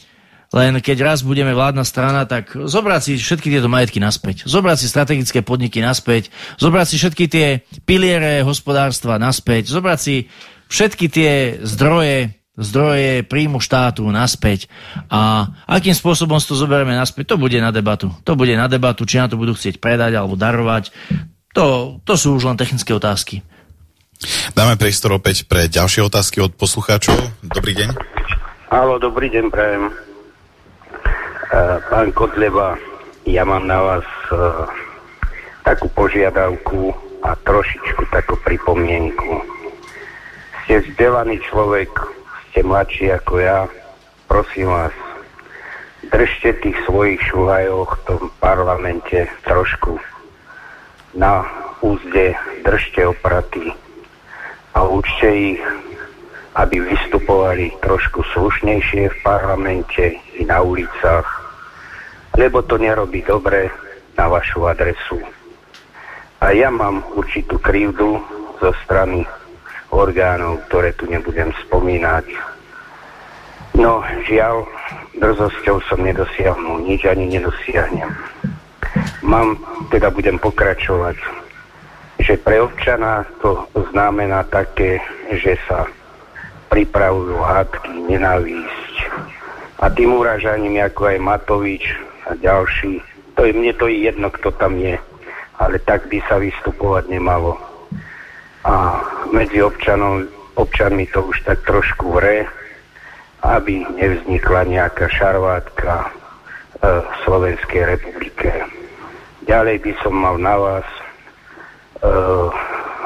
len keď raz budeme vládna strana, tak zobrať si všetky tieto majetky naspäť. Zobrať si strategické podniky naspäť. Zobrať si všetky tie piliere hospodárstva naspäť. Zobrať si všetky tie zdroje zdroje príjmu štátu naspäť. A akým spôsobom to zoberieme naspäť, to bude na debatu. To bude na debatu, či na to budú chcieť predať alebo darovať. To, to sú už len technické otázky. Dáme priestor opäť pre ďalšie otázky od poslucháčov. Dobrý deň. Áno, dobrý deň, prajem. Uh, pán Kotleba, ja mám na vás uh, takú požiadavku a trošičku takú pripomienku. Ste vzdelaný človek, ste mladší ako ja, prosím vás, držte tých svojich šuhajov v tom parlamente trošku. Na úzde, držte opraty a učte ich, aby vystupovali trošku slušnejšie v parlamente i na ulicách, lebo to nerobí dobre na vašu adresu. A ja mám určitú krivdu zo strany orgánov, ktoré tu nebudem spomínať. No, žiaľ, drzosťou som nedosiahol nič ani nedosiahnem. Mám, teda budem pokračovať, že pre občana to znamená také, že sa pripravujú hádky, nenávisť. A tým uražaním, ako aj Matovič a ďalší, to je, mne to je jedno, kto tam je, ale tak by sa vystupovať nemalo a medzi občanom, občanmi to už tak trošku vre, aby nevznikla nejaká šarvátka e, v Slovenskej republike. Ďalej by som mal na vás, e,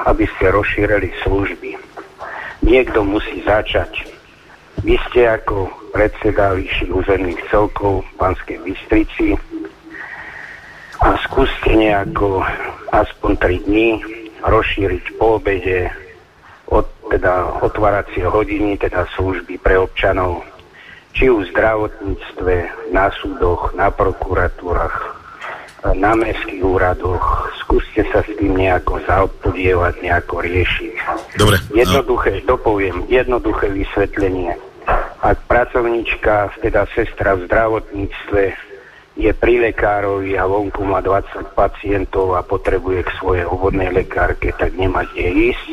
aby ste rozšírili služby. Niekto musí začať. Vy ste ako predseda vyšších územných celkov v Banskej Bystrici a skúste nejako aspoň 3 dní rozšíriť po obede od, teda otváracie hodiny, teda služby pre občanov, či už v zdravotníctve, na súdoch, na prokuratúrach, na mestských úradoch. Skúste sa s tým nejako zaobpodievať, nejako riešiť. Dobre. No. Jednoduché, no. dopoviem, jednoduché vysvetlenie. Ak pracovníčka, teda sestra v zdravotníctve je pri lekárovi a vonku má 20 pacientov a potrebuje k svojej obvodnej lekárke, tak nemá kde ísť,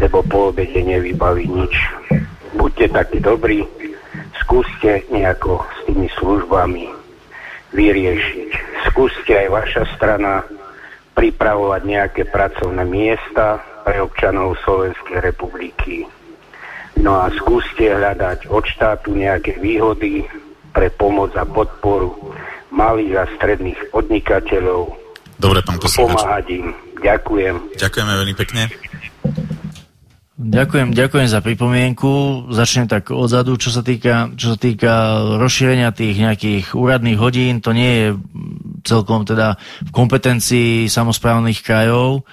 lebo po obede nevybaví nič. Buďte takí dobrí, skúste nejako s tými službami vyriešiť. Skúste aj vaša strana pripravovať nejaké pracovné miesta pre občanov Slovenskej republiky. No a skúste hľadať od štátu nejaké výhody pre pomoc a podporu malých a stredných podnikateľov. Dobre, pán posluchač. Pomáhať im. Ďakujem. Ďakujeme veľmi pekne. Ďakujem, ďakujem za pripomienku. Začnem tak odzadu, čo sa týka, čo sa týka rozšírenia tých nejakých úradných hodín. To nie je celkom teda v kompetencii samozprávnych krajov,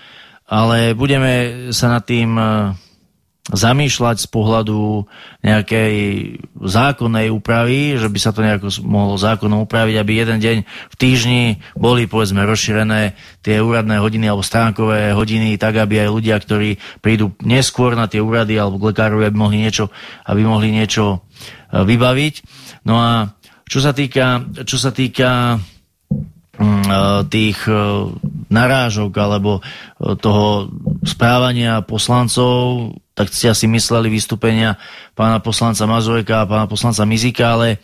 ale budeme sa nad tým zamýšľať z pohľadu nejakej zákonnej úpravy, že by sa to nejako mohlo zákonom upraviť, aby jeden deň v týždni boli povedzme rozšírené tie úradné hodiny alebo stránkové hodiny, tak aby aj ľudia, ktorí prídu neskôr na tie úrady alebo k lekárovi, aby mohli niečo, aby mohli niečo e, vybaviť. No a čo sa týka, čo sa týka mm, e, tých e, narážok alebo toho správania poslancov tak ste asi mysleli vystúpenia pána poslanca Mazureka a pána poslanca Mizika, ale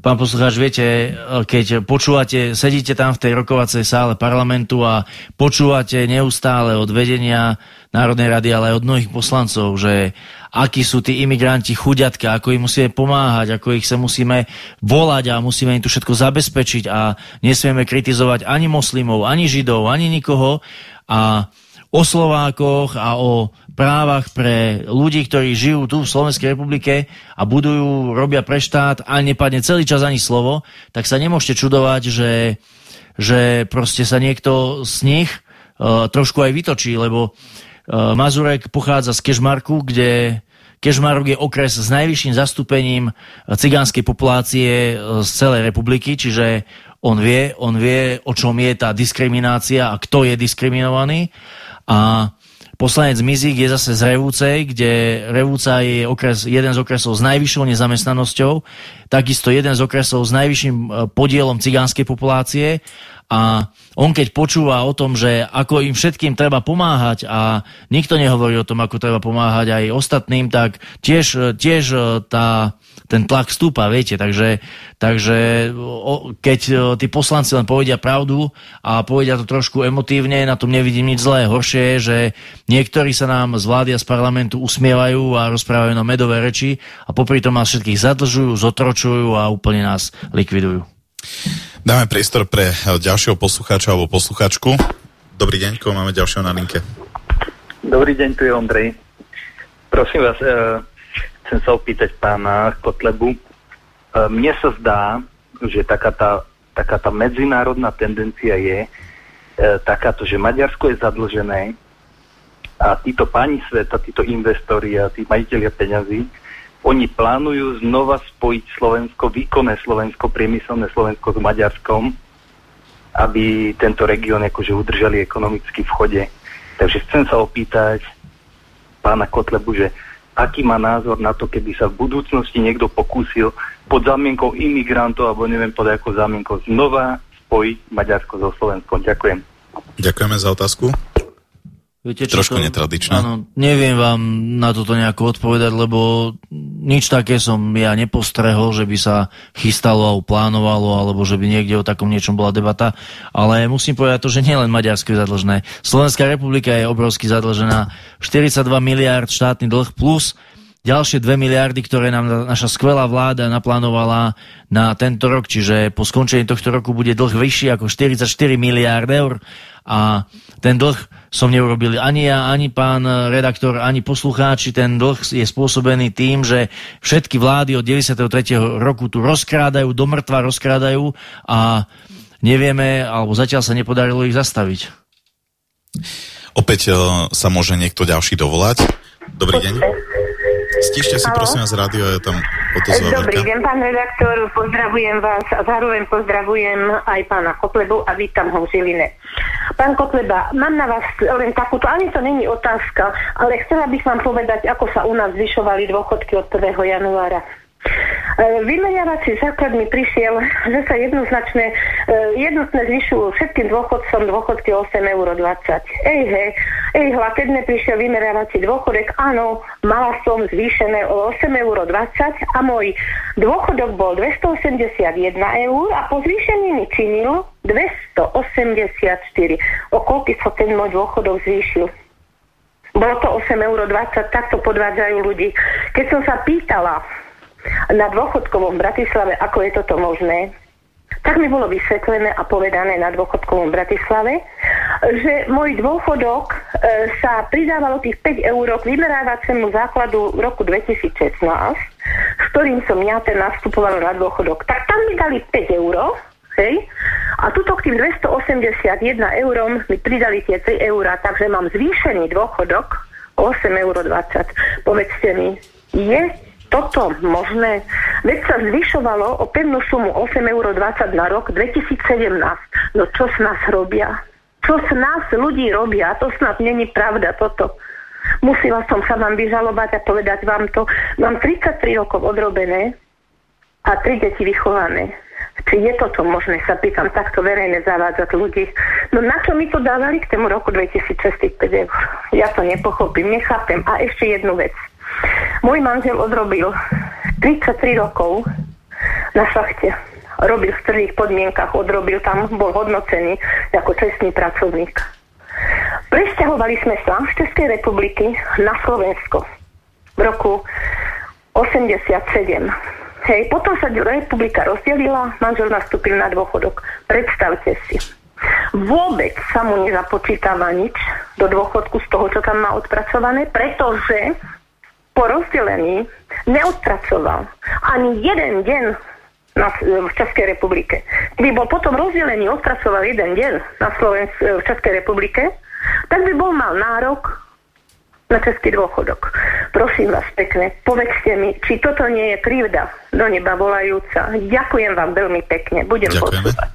pán poslucháč, viete, keď počúvate, sedíte tam v tej rokovacej sále parlamentu a počúvate neustále od vedenia Národnej rady, ale aj od mnohých poslancov, že akí sú tí imigranti chuďatka, ako im musíme pomáhať, ako ich sa musíme volať a musíme im tu všetko zabezpečiť a nesmieme kritizovať ani moslimov, ani židov, ani nikoho. A o Slovákoch a o právach pre ľudí, ktorí žijú tu v Slovenskej republike a budujú, robia pre štát a nepadne celý čas ani slovo, tak sa nemôžete čudovať, že, že proste sa niekto z nich uh, trošku aj vytočí, lebo uh, Mazurek pochádza z Kežmarku, kde Kežmarok je okres s najvyšším zastúpením cigánskej populácie e, z celej republiky, čiže on vie, on vie, o čom je tá diskriminácia a kto je diskriminovaný. A Poslanec Mizik je zase z Revúcej, kde Revúca je okres, jeden z okresov s najvyššou nezamestnanosťou, takisto jeden z okresov s najvyšším e, podielom cigánskej populácie. A on keď počúva o tom, že ako im všetkým treba pomáhať a nikto nehovorí o tom, ako treba pomáhať aj ostatným, tak tiež, e, tiež e, tá ten tlak stúpa, viete, takže, takže o, keď o, tí poslanci len povedia pravdu a povedia to trošku emotívne, na tom nevidím nič zlé. Horšie je, že niektorí sa nám z vlády a z parlamentu usmievajú a rozprávajú na medové reči a popri tom nás všetkých zadlžujú, zotročujú a úplne nás likvidujú. Dáme priestor pre ďalšieho poslucháča alebo posluchačku. Dobrý deň, koho máme ďalšieho na linke? Dobrý deň, tu je Ondrej. Prosím vás, e, chcem sa opýtať pána Kotlebu. E, mne sa zdá, že taká tá, taká tá medzinárodná tendencia je e, takáto, že Maďarsko je zadlžené a títo páni sveta, títo investori a tí majiteľia peňazí, oni plánujú znova spojiť Slovensko, výkonné Slovensko, priemyselné Slovensko s Maďarskom, aby tento región akože udržali ekonomicky v chode. Takže chcem sa opýtať pána Kotlebu, že aký má názor na to, keby sa v budúcnosti niekto pokúsil pod zámienkou imigrantov, alebo neviem pod akou zámienkou, znova spojiť Maďarsko so Slovenskom. Ďakujem. Ďakujeme za otázku. Viete, Trošku to, netradičná. Áno, neviem vám na toto nejako odpovedať, lebo nič také som ja nepostrehol, že by sa chystalo alebo plánovalo, alebo že by niekde o takom niečom bola debata. Ale musím povedať to, že nielen Maďarsko je zadlžené. Slovenská republika je obrovsky zadlžená. 42 miliard štátny dlh plus ďalšie 2 miliardy, ktoré nám naša skvelá vláda naplánovala na tento rok, čiže po skončení tohto roku bude dlh vyšší ako 44 miliard eur a ten dlh som neurobil ani ja, ani pán redaktor, ani poslucháči. Ten dlh je spôsobený tým, že všetky vlády od 93. roku tu rozkrádajú, do mŕtva rozkrádajú a nevieme, alebo zatiaľ sa nepodarilo ich zastaviť. Opäť uh, sa môže niekto ďalší dovolať. Dobrý deň. Stište si prosím vás rádio, je tam odozva Dobrý deň, pán redaktor, pozdravujem vás a zároveň pozdravujem aj pána Kotlebu a vítam ho v Žiline. Pán Kotleba, mám na vás len takúto, ani to není otázka, ale chcela bych vám povedať, ako sa u nás zvyšovali dôchodky od 1. januára. E, vymeriavací základ mi prišiel, že sa jednoznačne, e, jednotne zvyšujú všetkým dôchodcom dôchodky 8,20 eur. Ej, hej, ej, hla, keď mi prišiel vymeriavací dôchodek, áno, mala som zvýšené o 8,20 eur a môj dôchodok bol 281 eur a po zvýšení mi činil 284. O koľky sa ten môj dôchodok zvýšil? Bolo to 8,20 eur, takto podvádzajú ľudí. Keď som sa pýtala na dôchodkovom Bratislave, ako je toto možné, tak mi bolo vysvetlené a povedané na dôchodkovom Bratislave, že môj dôchodok e, sa pridávalo tých 5 eur k vymerávacemu základu v roku 2016, s ktorým som ja ten nastupovala na dôchodok. Tak tam mi dali 5 eur, hej, a tuto k tým 281 eurom mi pridali tie 3 eurá, takže mám zvýšený dôchodok 8,20 eur. Povedzte mi, je toto možné? Veď sa zvyšovalo o pevnú sumu 8,20 eur na rok 2017. No čo s nás robia? Čo s nás ľudí robia? To snad není pravda toto. Musela som sa vám vyžalovať a povedať vám to. Mám 33 rokov odrobené a tri deti vychované. Či je toto možné, sa pýtam, takto verejne zavádzať ľudí. No na čo mi to dávali k tomu roku 2065 eur? Ja to nepochopím, nechápem. A ešte jednu vec. Môj manžel odrobil 33 rokov na šachte. Robil v strých podmienkach, odrobil tam, bol hodnocený ako cestný pracovník. Presťahovali sme sa z Českej republiky na Slovensko v roku 87. Hej, potom sa republika rozdelila, manžel nastúpil na dôchodok. Predstavte si. Vôbec sa mu nezapočítava nič do dôchodku z toho, čo tam má odpracované, pretože po rozdelení neodpracoval ani jeden deň na, v Českej republike. Keby bol potom rozdelený, odpracoval jeden deň na Slovens- v Českej republike, tak by bol mal nárok na český dôchodok. Prosím vás pekne, povedzte mi, či toto nie je krivda do neba volajúca. Ďakujem vám veľmi pekne, budem Ďakujeme. počúvať.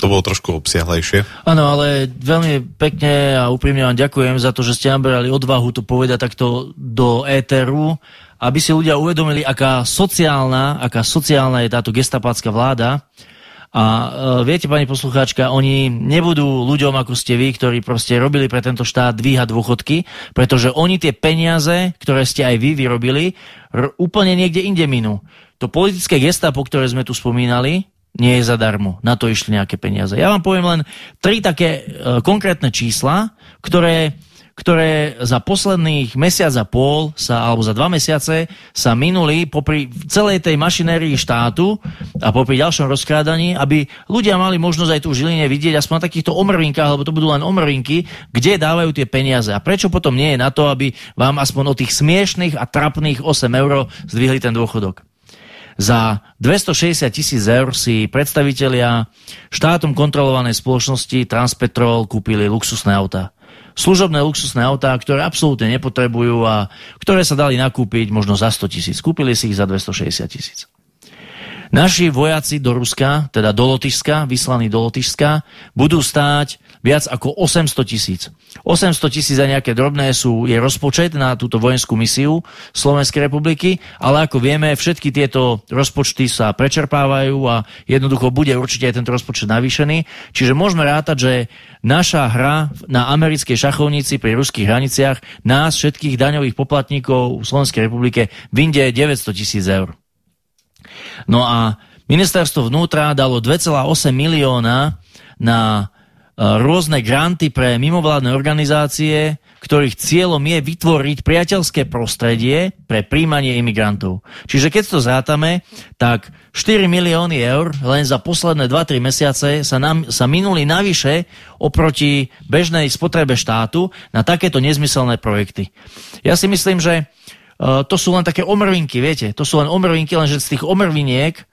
To bolo trošku obsiahlejšie. Áno, ale veľmi pekne a úprimne vám ďakujem za to, že ste naberali odvahu to povedať takto do éteru, aby si ľudia uvedomili, aká sociálna, aká sociálna je táto gestapácka vláda a uh, viete, pani poslucháčka, oni nebudú ľuďom, ako ste vy, ktorí proste robili pre tento štát dvíhať dôchodky, pretože oni tie peniaze, ktoré ste aj vy vyrobili, úplne niekde inde minú. To politické gestapo, ktoré sme tu spomínali, nie je zadarmo. Na to išli nejaké peniaze. Ja vám poviem len tri také uh, konkrétne čísla, ktoré ktoré za posledných mesiac a pol sa, alebo za dva mesiace sa minuli popri celej tej mašinérii štátu a popri ďalšom rozkrádaní, aby ľudia mali možnosť aj tu v Žiline vidieť aspoň na takýchto omrvinkách, alebo to budú len omrvinky, kde dávajú tie peniaze. A prečo potom nie je na to, aby vám aspoň o tých smiešných a trapných 8 eur zdvihli ten dôchodok? Za 260 tisíc eur si predstavitelia štátom kontrolovanej spoločnosti Transpetrol kúpili luxusné autá služobné luxusné autá, ktoré absolútne nepotrebujú a ktoré sa dali nakúpiť možno za 100 tisíc. Kúpili si ich za 260 tisíc. Naši vojaci do Ruska, teda do Lotyšska, vyslaní do Lotyšska, budú stáť viac ako 800 tisíc. 800 tisíc a nejaké drobné sú, je rozpočet na túto vojenskú misiu Slovenskej republiky, ale ako vieme, všetky tieto rozpočty sa prečerpávajú a jednoducho bude určite aj tento rozpočet navýšený. Čiže môžeme rátať, že naša hra na americkej šachovnici pri ruských hraniciach nás, všetkých daňových poplatníkov v Slovenskej republike, vyjde 900 tisíc eur. No a ministerstvo vnútra dalo 2,8 milióna na e, rôzne granty pre mimovládne organizácie, ktorých cieľom je vytvoriť priateľské prostredie pre príjmanie imigrantov. Čiže keď to zrátame, tak 4 milióny eur len za posledné 2-3 mesiace sa, nám, sa minuli navyše oproti bežnej spotrebe štátu na takéto nezmyselné projekty. Ja si myslím, že to sú len také omrvinky, viete, to sú len omrvinky, lenže z tých omrviniek,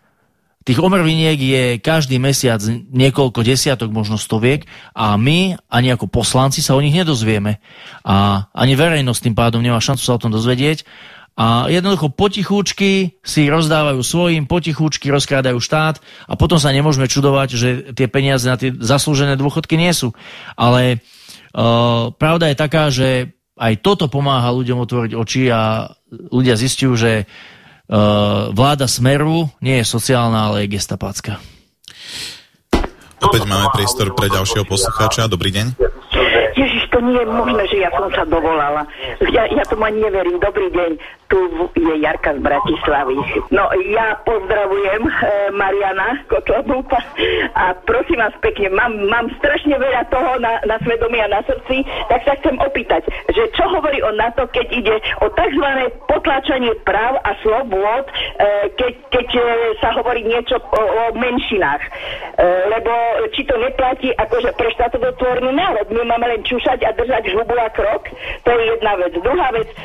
tých omrviniek je každý mesiac niekoľko desiatok, možno stoviek a my, ani ako poslanci, sa o nich nedozvieme. A ani verejnosť tým pádom nemá šancu sa o tom dozvedieť. A jednoducho potichúčky si rozdávajú svojim, potichúčky rozkrádajú štát a potom sa nemôžeme čudovať, že tie peniaze na tie zaslúžené dôchodky nie sú. Ale uh, pravda je taká, že aj toto pomáha ľuďom otvoriť oči a ľudia zistujú, že uh, vláda Smeru nie je sociálna, ale je gestapácka. Opäť máme priestor pre ďalšieho poslucháča. Dobrý deň to nie je možné, že ja som sa dovolala. Ja, ja tomu ani neverím. Dobrý deň, tu je Jarka z Bratislavy. No, ja pozdravujem e, Mariana Kotlobúpa a prosím vás pekne, mám, mám strašne veľa toho na, na svedomí a na srdci, tak sa chcem opýtať, že čo hovorí on na to, keď ide o tzv. potláčanie práv a slobôd, e, keď, keď e, sa hovorí niečo o, o menšinách. E, lebo či to neplatí akože pre štátodotvorný národ. My máme len čúšať a držať hubu a krok. To je jedna vec. Druhá vec, e,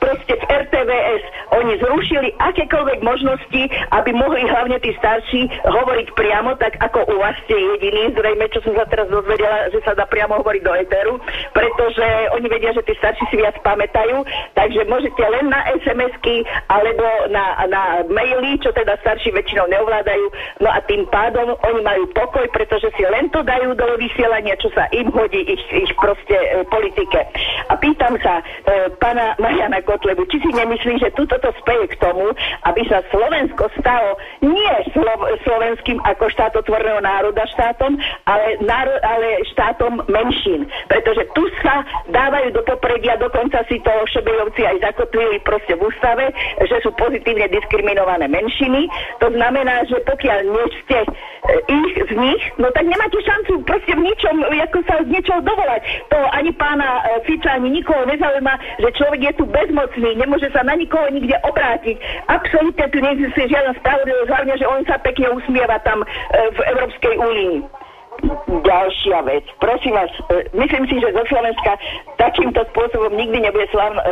proste v RTVS. Oni zrušili akékoľvek možnosti, aby mohli hlavne tí starší hovoriť priamo, tak ako u vás ste jediní, zrejme, čo som sa teraz dozvedela, že sa dá priamo hovoriť do éteru, pretože oni vedia, že tí starší si viac pamätajú, takže môžete len na SMS-ky alebo na, na maily, čo teda starší väčšinou neovládajú, no a tým pádom oni majú pokoj, pretože si len to dajú do vysielania, čo sa im hodí, ich, ich proste e, politike. A pýtam sa e, pana Mariana Kotlebu, či si nemyslí, že tuto to speje k tomu, aby sa Slovensko stalo nie Slo- slovenským ako štátotvorného národa štátom, ale, náro- ale štátom menšín. Pretože tu sa dávajú do popredia, dokonca si to Šebejovci aj zakotvili proste v ústave, že sú pozitívne diskriminované menšiny. To znamená, že pokiaľ nie ste e, ich z nich, no tak nemáte šancu proste v ničom, ako sa z niečoho dovolať. To ani pána e, Fica, ani nikoho nezaujíma, že človek je tu bezmocný, nemôže sa na nikoho nikde obrátiť. Absolutne tu neexistuje žiadna spravodlivosť, hlavne, že on sa pekne usmieva tam e, v Európskej únii. Ďalšia vec. Prosím vás, e, myslím si, že zo Slovenska takýmto spôsobom nikdy nebude slav, e, e,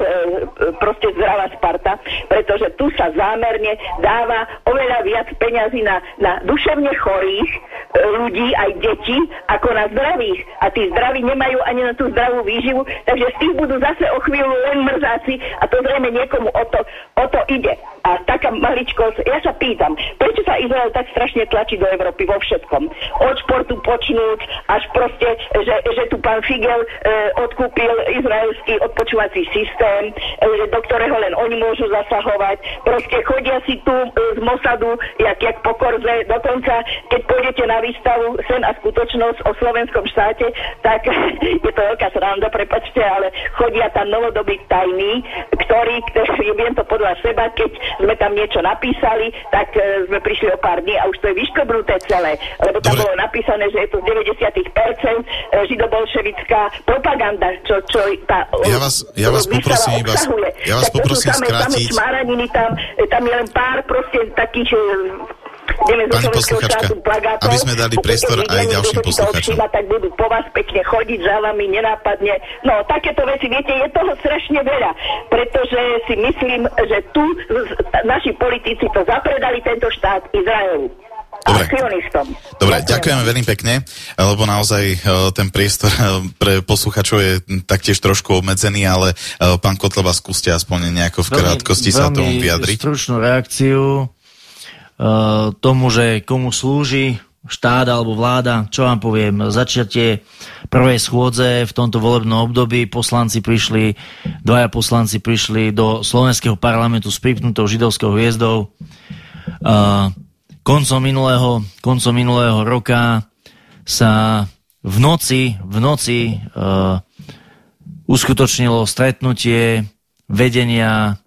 proste zdravá Sparta, pretože tu sa zámerne dáva oveľa viac peňazí na, na duševne chorých ľudí, aj detí, ako na zdravých. A tí zdraví nemajú ani na tú zdravú výživu, takže z tých budú zase o chvíľu len mrzáci a to zrejme niekomu o to, o to ide. A taká maličkosť, ja sa pýtam, prečo sa Izrael tak strašne tlačí do Európy vo všetkom? Od športu počnúť, až proste, že, že tu pán Figel e, odkúpil izraelský odpočúvací systém, e, do ktorého len oni môžu zasahovať. Proste chodia si tu e, z Mosadu, jak, jak po korze, dokonca keď pôjdete na výstavu Sen a skutočnosť o slovenskom štáte, tak je to veľká sranda, prepačte, ale chodia tam novodobí tajní, ktorí, ktorí, viem to podľa seba, keď sme tam niečo napísali, tak e, sme prišli o pár dní a už to je vyškobnuté celé, lebo tam Dobre. bolo napísané, že je to z 90% e, židobolševická propaganda, čo, čo tá Ja vás- ja vás poprosím iba- ja vás Tak poprosím samé skrátiť. tam, e, tam je len pár proste takých e, Pani posluchačka, plagátov. aby sme dali priestor aj ďalším všímať, tak budú po vás pekne chodiť za vami nenápadne. No, takéto veci, viete, je toho strašne veľa, pretože si myslím, že tu naši politici to zapredali tento štát Izraelu. Dobre. Sionistom. Dobre, Ďakujem. ďakujeme veľmi pekne, lebo naozaj e, ten priestor e, pre posluchačov je taktiež trošku obmedzený, ale e, pán Kotleba, skúste aspoň nejako v krátkosti sa tomu vyjadriť. stručnú reakciu tomu, že komu slúži štát alebo vláda, čo vám poviem, začiatie prvej schôdze v tomto volebnom období poslanci prišli, dvaja poslanci prišli do slovenského parlamentu s pripnutou židovskou hviezdou. Uh, koncom minulého, koncom minulého roka sa v noci, v noci uh, uskutočnilo stretnutie vedenia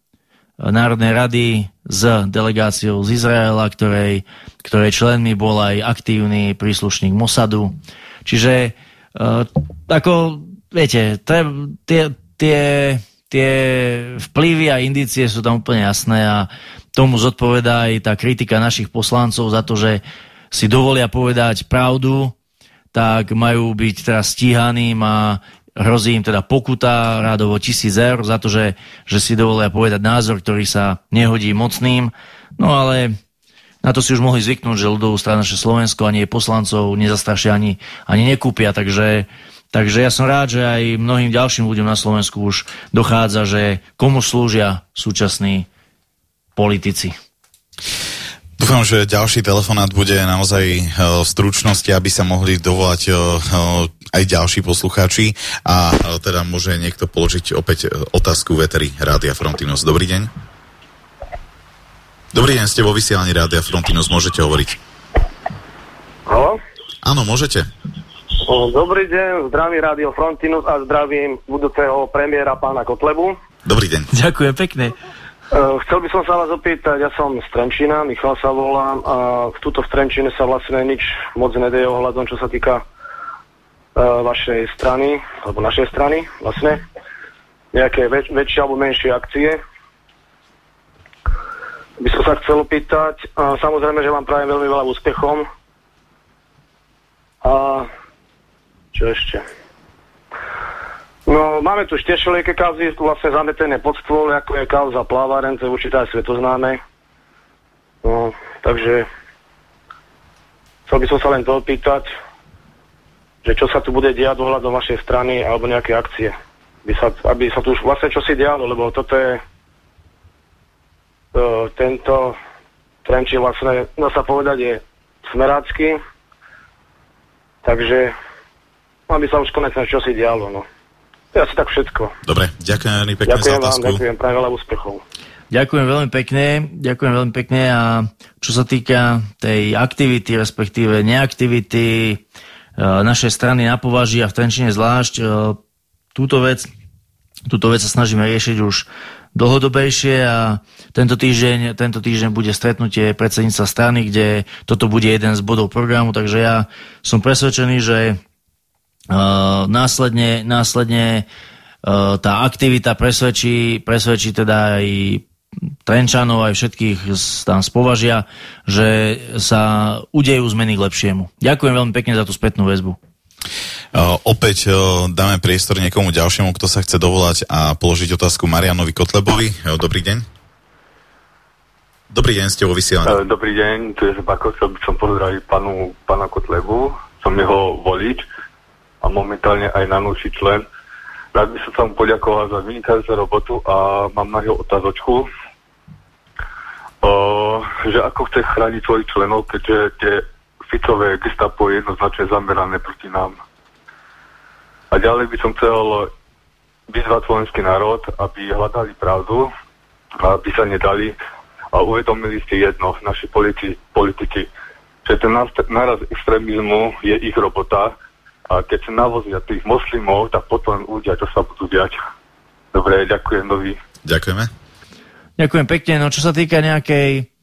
Národnej rady s delegáciou z Izraela, ktorej, ktorej členmi bol aj aktívny príslušník Mossadu. Čiže uh, ako, viete, tre, tie, tie, tie vplyvy a indície sú tam úplne jasné a tomu zodpovedá aj tá kritika našich poslancov za to, že si dovolia povedať pravdu, tak majú byť teraz stíhaní a hrozí im teda pokuta rádovo tisíc eur za to, že, že si dovolia povedať názor, ktorý sa nehodí mocným. No ale na to si už mohli zvyknúť, že ľudovú strana naše Slovensko ani jej poslancov nezastrašia ani, ani nekúpia, takže, takže ja som rád, že aj mnohým ďalším ľuďom na Slovensku už dochádza, že komu slúžia súčasní politici. Dúfam, že ďalší telefonát bude naozaj e, v stručnosti, aby sa mohli dovolať e, e, aj ďalší poslucháči a teda môže niekto položiť opäť otázku veteri Rádia Frontinus. Dobrý deň. Dobrý deň, ste vo vysielaní Rádia Frontinus, môžete hovoriť. Halo? Áno, môžete. Dobrý deň, zdravím Rádio Frontinus a zdravím budúceho premiéra pána Kotlebu. Dobrý deň. Ďakujem pekne. Uh, chcel by som sa vás opýtať, ja som z Trenčína, Michal sa volám a v túto v Trenčíne sa vlastne nič moc nedeje ohľadom, čo sa týka uh, vašej strany, alebo našej strany vlastne. Nejaké väč- väčšie alebo menšie akcie. By som sa chcel opýtať, a samozrejme, že vám prajem veľmi veľa úspechom. A čo ešte? No, máme tu ešte všelijaké kauzy, vlastne zametené pod stôl, ako je kauza pláváren, to je určite aj svetoznáme. No, takže chcel by som sa len to opýtať, že čo sa tu bude diať ohľadom vašej strany alebo nejaké akcie. Aby sa, aby sa tu už vlastne čo si dialo, lebo toto je uh, tento Trenčín vlastne, dá sa povedať, je smerácky, takže aby sa už konečne čo si dialo, no. To je asi tak všetko. Dobre, ďakujem veľmi pekne ďakujem za otázku. Vám, ďakujem, prajem veľa úspechov. Ďakujem veľmi pekne, ďakujem veľmi pekne a čo sa týka tej aktivity, respektíve neaktivity e, našej strany na považí a v Trenčine zvlášť, e, túto vec, túto vec sa snažíme riešiť už dlhodobejšie a tento týždeň, tento týždeň bude stretnutie predsedníctva strany, kde toto bude jeden z bodov programu, takže ja som presvedčený, že následne, následne uh, tá aktivita presvedčí, presvedčí teda aj Trenčanov, aj všetkých tam spovažia, že sa udejú zmeny k lepšiemu. Ďakujem veľmi pekne za tú spätnú väzbu. Uh, opäť uh, dáme priestor niekomu ďalšiemu, kto sa chce dovolať a položiť otázku Marianovi Kotlebovi. Uh, dobrý deň. Dobrý deň, ste vo vysielaní. Dobrý deň, tu je Bako, chcel by som pozdraviť panu, pana Kotlebu, som jeho volič a momentálne aj nanúši člen. Rád by som sa mu poďakoval za vynikajúcu robotu a mám na jeho otázočku, uh, že ako chce chrániť svojich členov, keďže tie Ficové gestapo je jednoznačne zamerané proti nám. A ďalej by som chcel vyzvať slovenský národ, aby hľadali pravdu, aby sa nedali a uvedomili si jedno, naši politi- politiky, že ten náraz extrémizmu je ich robota a keď sa navozia tých moslimov, tak potom ľudia, čo sa budú diať. Dobre, ďakujem, nový. Ďakujeme. Ďakujem pekne. No čo sa týka nejakej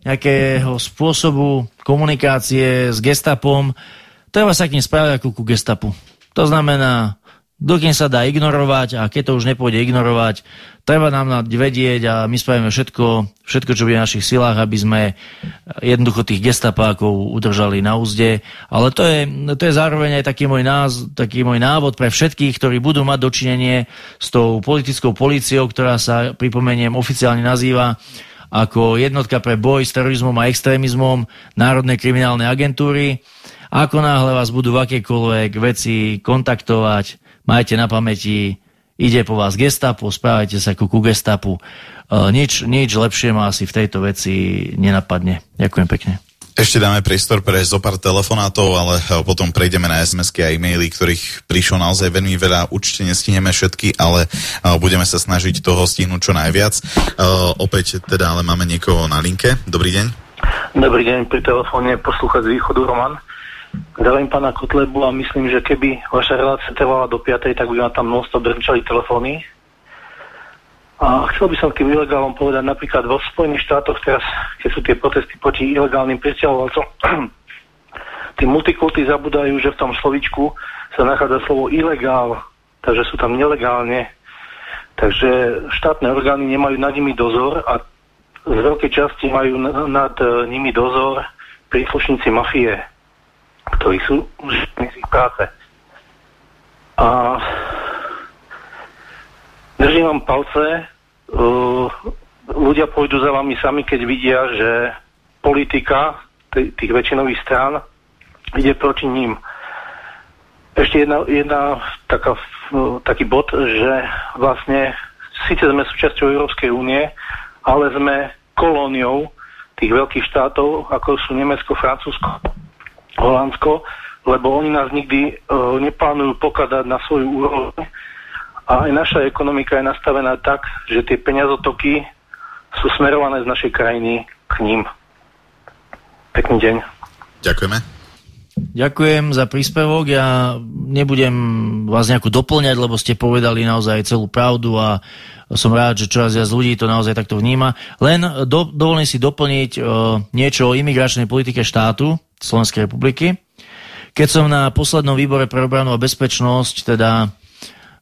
nejakého spôsobu komunikácie s gestapom, treba sa k ním správať ako ku gestapu. To znamená, dokým sa dá ignorovať a keď to už nepôjde ignorovať, treba nám vedieť a my spravíme všetko, všetko, čo bude v našich silách, aby sme jednoducho tých gestapákov udržali na úzde. Ale to je, to je zároveň aj taký môj, náz, taký môj návod pre všetkých, ktorí budú mať dočinenie s tou politickou políciou, ktorá sa, pripomeniem, oficiálne nazýva ako jednotka pre boj s terorizmom a extrémizmom Národnej kriminálnej agentúry. Ako náhle vás budú v akékoľvek veci kontaktovať, majte na pamäti, ide po vás gestapo, správajte sa ku, ku gestapu. E, nič, nič lepšie ma asi v tejto veci nenapadne. Ďakujem pekne. Ešte dáme priestor pre zo pár telefonátov, ale eh, potom prejdeme na SMS-ky a e-maily, ktorých prišlo naozaj veľmi veľa. Určite nestihneme všetky, ale eh, budeme sa snažiť toho stihnúť čo najviac. Opäť teda ale máme niekoho na linke. Dobrý deň. Dobrý deň, pri telefóne poslúchať z východu Roman. Zdravím pána Kotlebu a myslím, že keby vaša relácia trvala do 5, tak by ma tam non-stop drčali telefóny a chcel by som tým ilegálom povedať napríklad vo Spojených štátoch teraz, keď sú tie protesty proti ilegálnym pristahovalcom, tí multikulty zabudajú, že v tom slovičku sa nachádza slovo ilegál, takže sú tam nelegálne. Takže štátne orgány nemajú nad nimi dozor a z veľkej časti majú nad nimi dozor príslušníci mafie, ktorí sú z ich práce. A Držím vám palce. Ľudia pôjdu za vami sami, keď vidia, že politika tých väčšinových strán ide proti ním. Ešte jedna, jedna taká, taký bod, že vlastne síce sme súčasťou Európskej únie, ale sme kolóniou tých veľkých štátov, ako sú Nemecko, Francúzsko, Holandsko, lebo oni nás nikdy uh, neplánujú pokladať na svoju úroveň a aj naša ekonomika je nastavená tak, že tie peňazotoky sú smerované z našej krajiny k ním. Pekný deň. Ďakujeme. Ďakujem za príspevok. Ja nebudem vás nejako doplňať, lebo ste povedali naozaj celú pravdu a som rád, že čoraz viac ľudí to naozaj takto vníma. Len do, dovolím si doplniť uh, niečo o imigračnej politike štátu Slovenskej republiky. Keď som na poslednom výbore pre obranu a bezpečnosť teda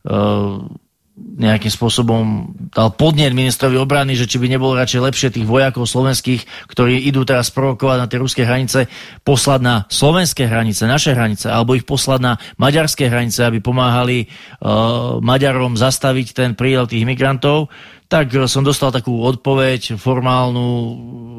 Ehm, nejakým spôsobom dal podnet ministrovi obrany, že či by nebolo radšej lepšie tých vojakov slovenských, ktorí idú teraz provokovať na tie ruské hranice, poslať na slovenské hranice, naše hranice, alebo ich poslať na maďarské hranice, aby pomáhali uh, Maďarom zastaviť ten prílev tých migrantov tak e, som dostal takú odpoveď formálnu,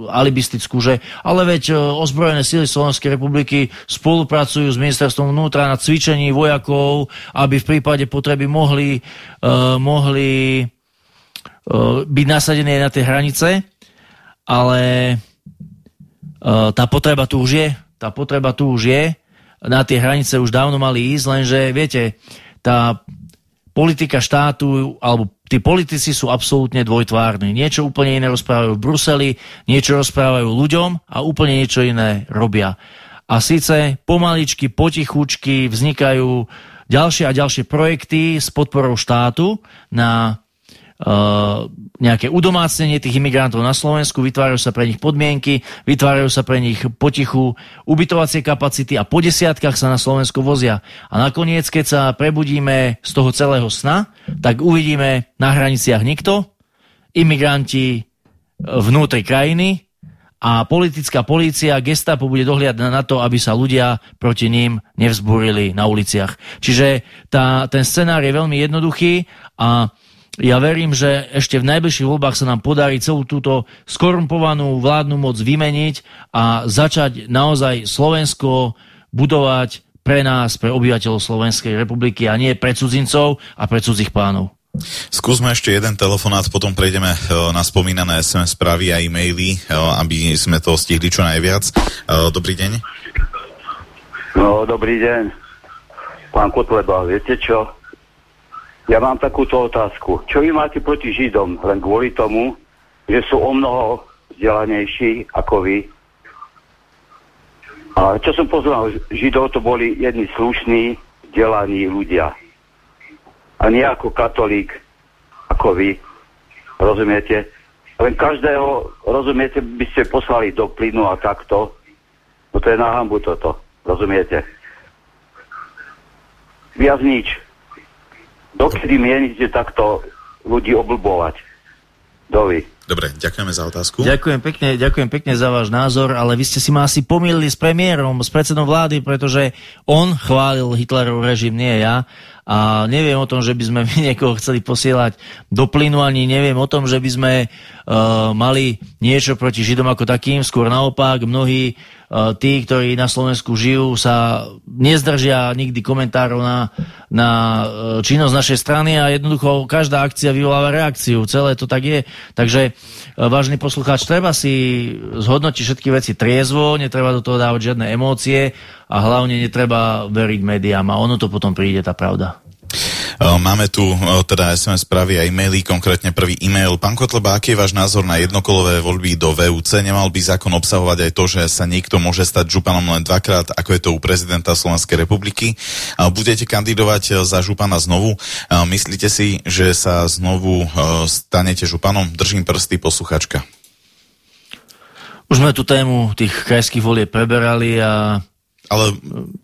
alibistickú, že ale veď e, ozbrojené síly Slovenskej republiky spolupracujú s ministerstvom vnútra na cvičení vojakov, aby v prípade potreby mohli, uh, mohli uh, byť nasadené na tie hranice, ale uh, tá potreba tu už je, tá potreba tu už je, na tie hranice už dávno mali ísť, lenže viete, tá politika štátu, alebo tí politici sú absolútne dvojtvárni. Niečo úplne iné rozprávajú v Bruseli, niečo rozprávajú ľuďom a úplne niečo iné robia. A síce pomaličky, potichučky vznikajú ďalšie a ďalšie projekty s podporou štátu na nejaké udomácnenie tých imigrantov na Slovensku, vytvárajú sa pre nich podmienky, vytvárajú sa pre nich potichu ubytovacie kapacity a po desiatkách sa na Slovensku vozia. A nakoniec, keď sa prebudíme z toho celého sna, tak uvidíme na hraniciach nikto, imigranti vnútri krajiny a politická polícia, gestapo bude dohliadať na to, aby sa ľudia proti ním nevzbúrili na uliciach. Čiže tá, ten scenár je veľmi jednoduchý a ja verím, že ešte v najbližších voľbách sa nám podarí celú túto skorumpovanú vládnu moc vymeniť a začať naozaj Slovensko budovať pre nás, pre obyvateľov Slovenskej republiky a nie pre cudzincov a pre cudzích pánov. Skúsme ešte jeden telefonát, potom prejdeme e, na spomínané SMS správy a e-maily, e, aby sme to stihli čo najviac. E, dobrý deň. No, dobrý deň. Pán Kotleba, viete čo? Ja mám takúto otázku. Čo vy máte proti Židom len kvôli tomu, že sú o mnoho vzdelanejší ako vy? A čo som poznal, Židov to boli jedni slušní, vzdelaní ľudia. A nie ako katolík, ako vy. Rozumiete? Len každého, rozumiete, by ste poslali do plynu a takto. No to je na hambu toto. Rozumiete? Viac nič. Dokedy mienite takto ľudí oblbovať? Dovi. Dobre, ďakujeme za otázku. Ďakujem pekne, ďakujem pekne za váš názor, ale vy ste si ma asi pomýlili s premiérom, s predsedom vlády, pretože on chválil Hitlerov režim, nie ja a neviem o tom, že by sme my niekoho chceli posielať do plynu, ani neviem o tom, že by sme uh, mali niečo proti Židom ako takým, skôr naopak, mnohí uh, tí, ktorí na Slovensku žijú, sa nezdržia nikdy komentárov na, na uh, činnosť našej strany a jednoducho každá akcia vyvoláva reakciu, celé to tak je. Takže, vážny poslucháč, treba si zhodnotiť všetky veci triezvo, netreba do toho dávať žiadne emócie a hlavne netreba veriť médiám a ono to potom príde, tá pravda. Máme tu teda SMS správy a e-maily, konkrétne prvý e-mail. Pán Kotleba, aký je váš názor na jednokolové voľby do VUC? Nemal by zákon obsahovať aj to, že sa niekto môže stať županom len dvakrát, ako je to u prezidenta Slovenskej republiky? Budete kandidovať za župana znovu? Myslíte si, že sa znovu stanete županom? Držím prsty, posluchačka. Už sme tú tému tých krajských volie preberali a ale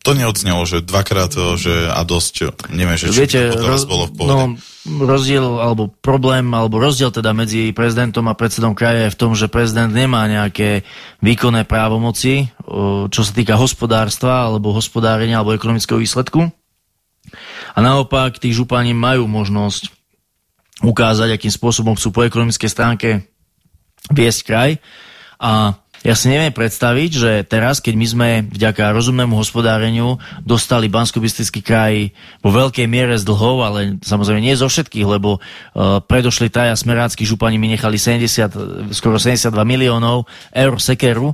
to neodznelo, že dvakrát, že a dosť, neviem, že Viete, to roz, bolo v pohode. No, rozdiel, alebo problém, alebo rozdiel teda medzi prezidentom a predsedom kraja je v tom, že prezident nemá nejaké výkonné právomoci, čo sa týka hospodárstva, alebo hospodárenia, alebo ekonomického výsledku. A naopak, tí župani majú možnosť ukázať, akým spôsobom chcú po ekonomickej stránke viesť kraj. A ja si neviem predstaviť, že teraz, keď my sme vďaka rozumnému hospodáreniu dostali bansko kraj vo veľkej miere z dlhov, ale samozrejme nie zo všetkých, lebo uh, predošli traja smerácky župani mi nechali 70, skoro 72 miliónov eur sekeru,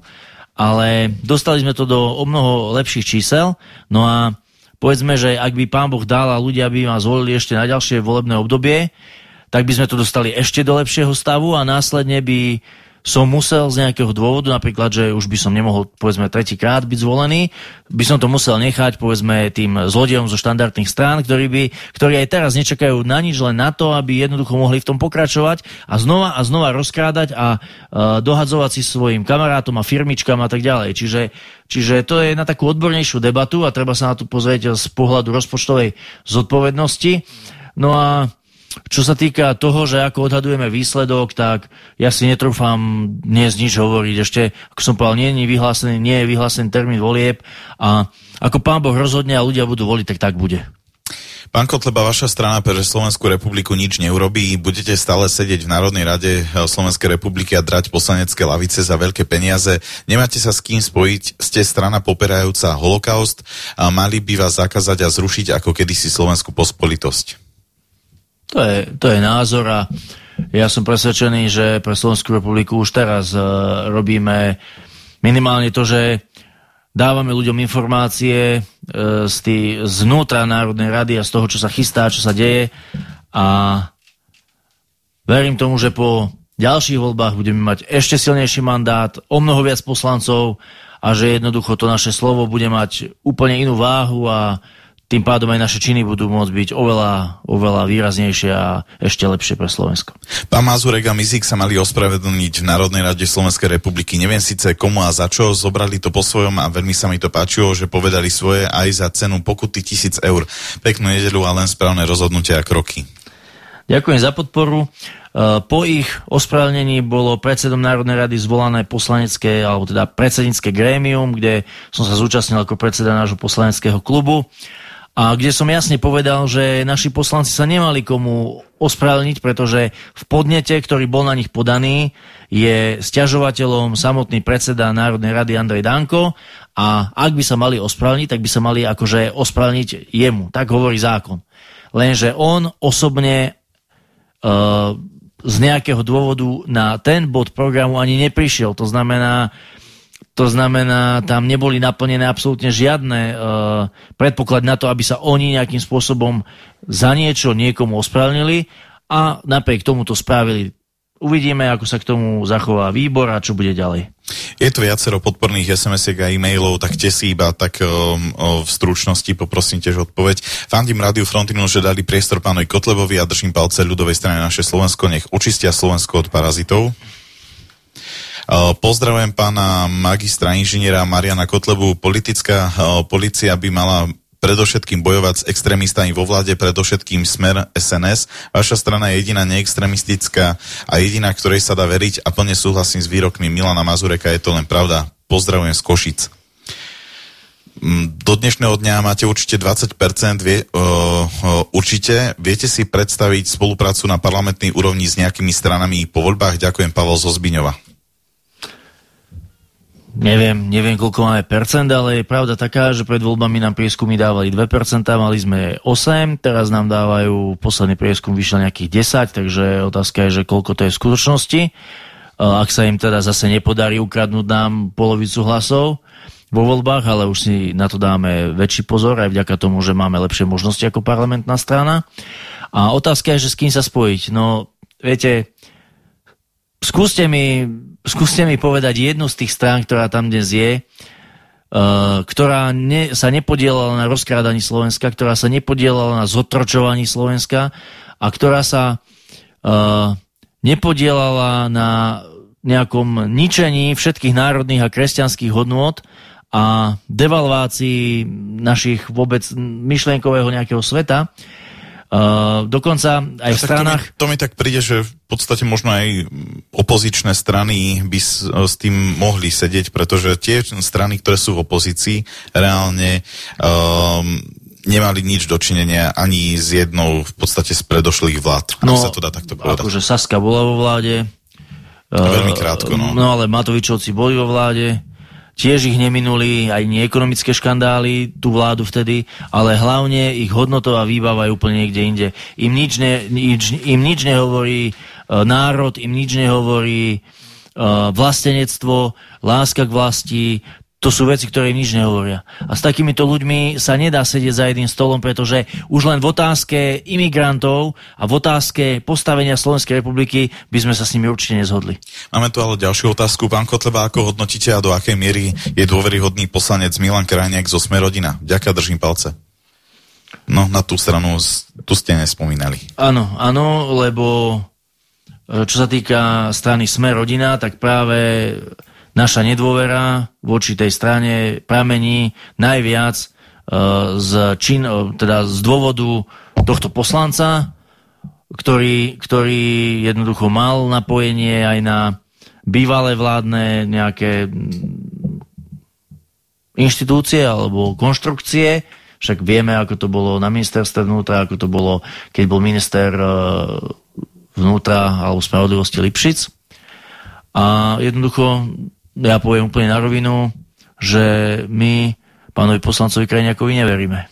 ale dostali sme to do o mnoho lepších čísel, no a povedzme, že ak by pán Boh dal a ľudia by ma zvolili ešte na ďalšie volebné obdobie, tak by sme to dostali ešte do lepšieho stavu a následne by som musel z nejakého dôvodu, napríklad, že už by som nemohol, povedzme, tretíkrát byť zvolený, by som to musel nechať, povedzme, tým zlodejom zo štandardných strán, ktorí, by, ktorí aj teraz nečakajú na nič, len na to, aby jednoducho mohli v tom pokračovať a znova a znova rozkrádať a uh, dohadzovať si svojim kamarátom a firmičkám a tak ďalej. Čiže, čiže to je na takú odbornejšiu debatu a treba sa na to pozrieť z pohľadu rozpočtovej zodpovednosti. No a čo sa týka toho, že ako odhadujeme výsledok, tak ja si netrúfam dnes nič hovoriť. Ešte, ako som povedal, nie je vyhlásený, nie je vyhlásený termín volieb a ako pán Boh rozhodne a ľudia budú voliť, tak tak bude. Pán Kotleba, vaša strana pre Slovenskú republiku nič neurobí. Budete stále sedieť v Národnej rade Slovenskej republiky a drať poslanecké lavice za veľké peniaze. Nemáte sa s kým spojiť, ste strana poperajúca holokaust a mali by vás zakázať a zrušiť ako kedysi Slovenskú pospolitosť. To je, to je názor a ja som presvedčený, že pre Slovenskú republiku už teraz uh, robíme minimálne to, že dávame ľuďom informácie uh, z tý, znútra Národnej rady a z toho, čo sa chystá, čo sa deje. A verím tomu, že po ďalších voľbách budeme mať ešte silnejší mandát, o mnoho viac poslancov a že jednoducho to naše slovo bude mať úplne inú váhu a tým pádom aj naše činy budú môcť byť oveľa, oveľa výraznejšie a ešte lepšie pre Slovensko. Pán Mazurek a Mizik sa mali ospravedlniť v Národnej rade Slovenskej republiky. Neviem síce komu a za čo, zobrali to po svojom a veľmi sa mi to páčilo, že povedali svoje aj za cenu pokuty tisíc eur. Peknú nedelu a len správne rozhodnutia a kroky. Ďakujem za podporu. E, po ich ospravedlnení bolo predsedom Národnej rady zvolané poslanecké, alebo teda predsednícke grémium, kde som sa zúčastnil ako predseda nášho poslaneckého klubu a kde som jasne povedal, že naši poslanci sa nemali komu ospravedlniť, pretože v podnete, ktorý bol na nich podaný, je stiažovateľom samotný predseda Národnej rady Andrej Danko a ak by sa mali ospravedlniť, tak by sa mali akože ospravedlniť jemu. Tak hovorí zákon. Lenže on osobne uh, z nejakého dôvodu na ten bod programu ani neprišiel. To znamená, to znamená, tam neboli naplnené absolútne žiadne uh, predpoklady na to, aby sa oni nejakým spôsobom za niečo niekomu ospravedlnili a napriek tomu to spravili. Uvidíme, ako sa k tomu zachová výbor a čo bude ďalej. Je tu viacero podporných SMS-iek a e-mailov, tak te si iba tak um, v stručnosti poprosím tiež odpoveď. Fandím Rádiu Frontinu, že dali priestor pánovi Kotlebovi a držím palce ľudovej strane naše Slovensko, nech očistia Slovensko od parazitov. Pozdravujem pána magistra inžiniera Mariana Kotlebu. Politická policia by mala predovšetkým bojovať s extrémistami vo vláde, predovšetkým smer SNS. Vaša strana je jediná neextremistická a jediná, ktorej sa dá veriť a plne súhlasím s výrokmi Milana Mazureka, je to len pravda. Pozdravujem z Košic. Mm, do dnešného dňa máte určite 20%, vie, uh, určite. Viete si predstaviť spoluprácu na parlamentnej úrovni s nejakými stranami po voľbách? Ďakujem, Pavel Zozbiňova neviem, neviem koľko máme percent, ale je pravda taká, že pred voľbami nám prieskumy dávali 2%, mali sme 8, teraz nám dávajú posledný prieskum vyšiel nejakých 10, takže otázka je, že koľko to je v skutočnosti. Ak sa im teda zase nepodarí ukradnúť nám polovicu hlasov vo voľbách, ale už si na to dáme väčší pozor aj vďaka tomu, že máme lepšie možnosti ako parlamentná strana. A otázka je, že s kým sa spojiť. No, viete, skúste mi skúste mi povedať jednu z tých strán, ktorá tam dnes je, Uh, ktorá ne, sa nepodielala na rozkrádaní Slovenska, ktorá sa nepodielala na zotročovaní Slovenska a ktorá sa uh, nepodielala na nejakom ničení všetkých národných a kresťanských hodnôt a devalvácii našich vôbec myšlienkového nejakého sveta. Uh, dokonca aj v stranách... To mi, to mi tak príde, že v podstate možno aj opozičné strany by s, s tým mohli sedieť, pretože tie strany, ktoré sú v opozícii, reálne um, nemali nič dočinenia ani s jednou v podstate z predošlých vlád. No, sa to dá takto povedať. Akože Saska bola vo vláde. Veľmi krátko, no. No ale Matovičovci boli vo vláde tiež ich neminuli aj nie ekonomické škandály, tú vládu vtedy, ale hlavne ich hodnotová výbava je úplne niekde inde. Im nič, ne, nič, im nič nehovorí uh, národ, im nič nehovorí uh, vlastenectvo, láska k vlasti, to sú veci, ktoré im nič nehovoria. A s takýmito ľuďmi sa nedá sedieť za jedným stolom, pretože už len v otázke imigrantov a v otázke postavenia Slovenskej republiky by sme sa s nimi určite nezhodli. Máme tu ale ďalšiu otázku. Pán Kotleba, ako hodnotíte a do akej miery je dôveryhodný poslanec Milan Krajniak zo Smerodina? Ďakujem, držím palce. No, na tú stranu tu ste nespomínali. Áno, áno, lebo e, čo sa týka strany Sme rodina, tak práve naša nedôvera voči tej strane pramení najviac uh, z, čin, uh, teda z dôvodu tohto poslanca, ktorý, ktorý jednoducho mal napojenie aj na bývalé vládne nejaké inštitúcie alebo konštrukcie, však vieme, ako to bolo na ministerstve vnútra, ako to bolo, keď bol minister e, vnútra alebo spravodlivosti Lipšic. A jednoducho, ja poviem úplne na rovinu, že my pánovi poslancovi Krajniakovi neveríme.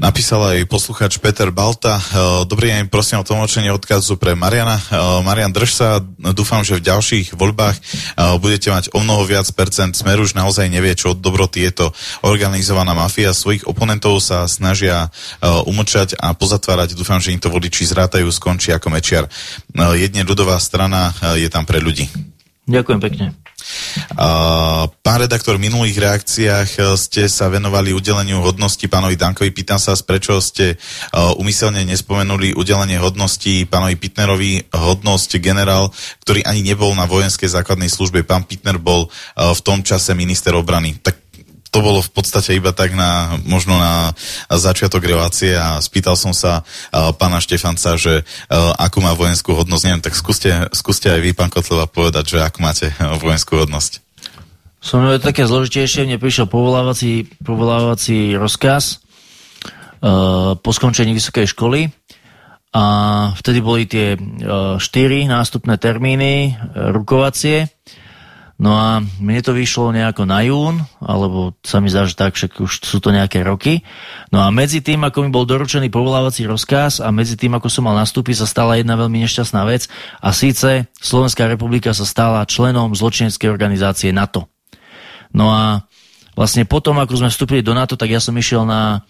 Napísal aj poslucháč Peter Balta. E, dobrý deň, prosím o tlmočenie odkazu pre Mariana. E, Marian, drž sa, dúfam, že v ďalších voľbách e, budete mať o mnoho viac percent. Smer už naozaj nevie, čo od dobroty je to organizovaná mafia. Svojich oponentov sa snažia umlčať a pozatvárať. Dúfam, že im to voliči zrátajú, skončí ako Mečiar. Jedne ľudová strana je tam pre ľudí. Ďakujem pekne. Pán redaktor, v minulých reakciách uh, ste sa venovali udeleniu hodnosti pánovi Dankovi. Pýtam sa, prečo ste uh, umyselne nespomenuli udelenie hodnosti pánovi Pitnerovi, hodnosť generál, ktorý ani nebol na vojenskej základnej službe. Pán Pitner bol v tom čase minister obrany. Tak to bolo v podstate iba tak na, možno na začiatok relácie a spýtal som sa pána Štefanca, že uh, akú má vojenskú hodnosť, neviem, tak skúste, skúste aj vy, pán Kotleva, povedať, že akú máte vojenskú hodnosť. Som je také zložitejšie, mne prišiel povolávací, povolávací rozkaz po skončení vysokej školy a vtedy boli tie štyri nástupné termíny uh, rukovacie No a mne to vyšlo nejako na jún, alebo sa mi zdá, že tak, však už sú to nejaké roky. No a medzi tým, ako mi bol doručený povolávací rozkaz a medzi tým, ako som mal nastúpiť, sa stala jedna veľmi nešťastná vec a síce Slovenská republika sa stala členom zločineckej organizácie NATO. No a vlastne potom, ako sme vstúpili do NATO, tak ja som išiel na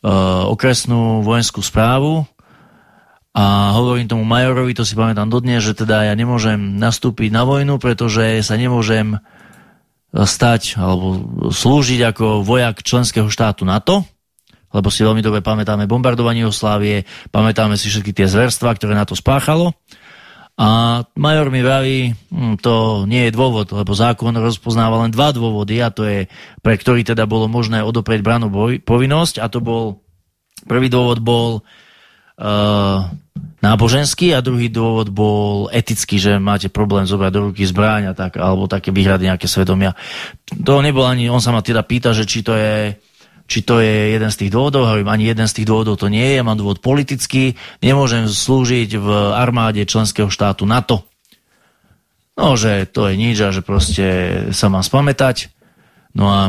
uh, okresnú vojenskú správu a hovorím tomu majorovi, to si pamätám dodnes, že teda ja nemôžem nastúpiť na vojnu, pretože sa nemôžem stať alebo slúžiť ako vojak členského štátu NATO, lebo si veľmi dobre pamätáme bombardovanie Jugoslávie, pamätáme si všetky tie zverstva, ktoré na to spáchalo. A major mi vraví, hm, to nie je dôvod, lebo zákon rozpoznáva len dva dôvody a to je, pre ktorý teda bolo možné odoprieť branu povinnosť a to bol, prvý dôvod bol uh, náboženský a druhý dôvod bol etický, že máte problém zobrať do ruky zbráň a tak, alebo také výhrady nejaké svedomia. To nebol ani, on sa ma teda pýta, že či to je či to je jeden z tých dôvodov, hovorím, ani jeden z tých dôvodov to nie je, mám dôvod politický, nemôžem slúžiť v armáde členského štátu NATO. No, že to je nič a že proste sa mám spamätať. No a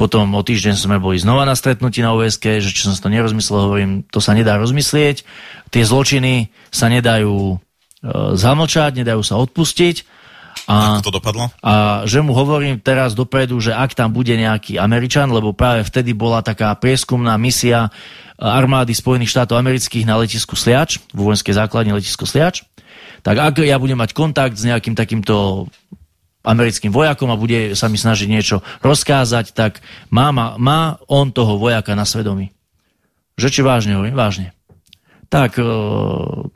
potom o týždeň sme boli znova na stretnutí na OSK, že čo som si to nerozmyslel, hovorím, to sa nedá rozmyslieť. Tie zločiny sa nedajú e, zamlčať, nedajú sa odpustiť. A, Ako to dopadlo? A že mu hovorím teraz dopredu, že ak tam bude nejaký Američan, lebo práve vtedy bola taká prieskumná misia armády Spojených štátov amerických na letisku Sliač, vo vojenskej základni letisko Sliač, tak ak ja budem mať kontakt s nejakým takýmto americkým vojakom a bude sa mi snažiť niečo rozkázať, tak má, má, má on toho vojaka na svedomí. Že či vážne hovorím? Vážne. Tak e,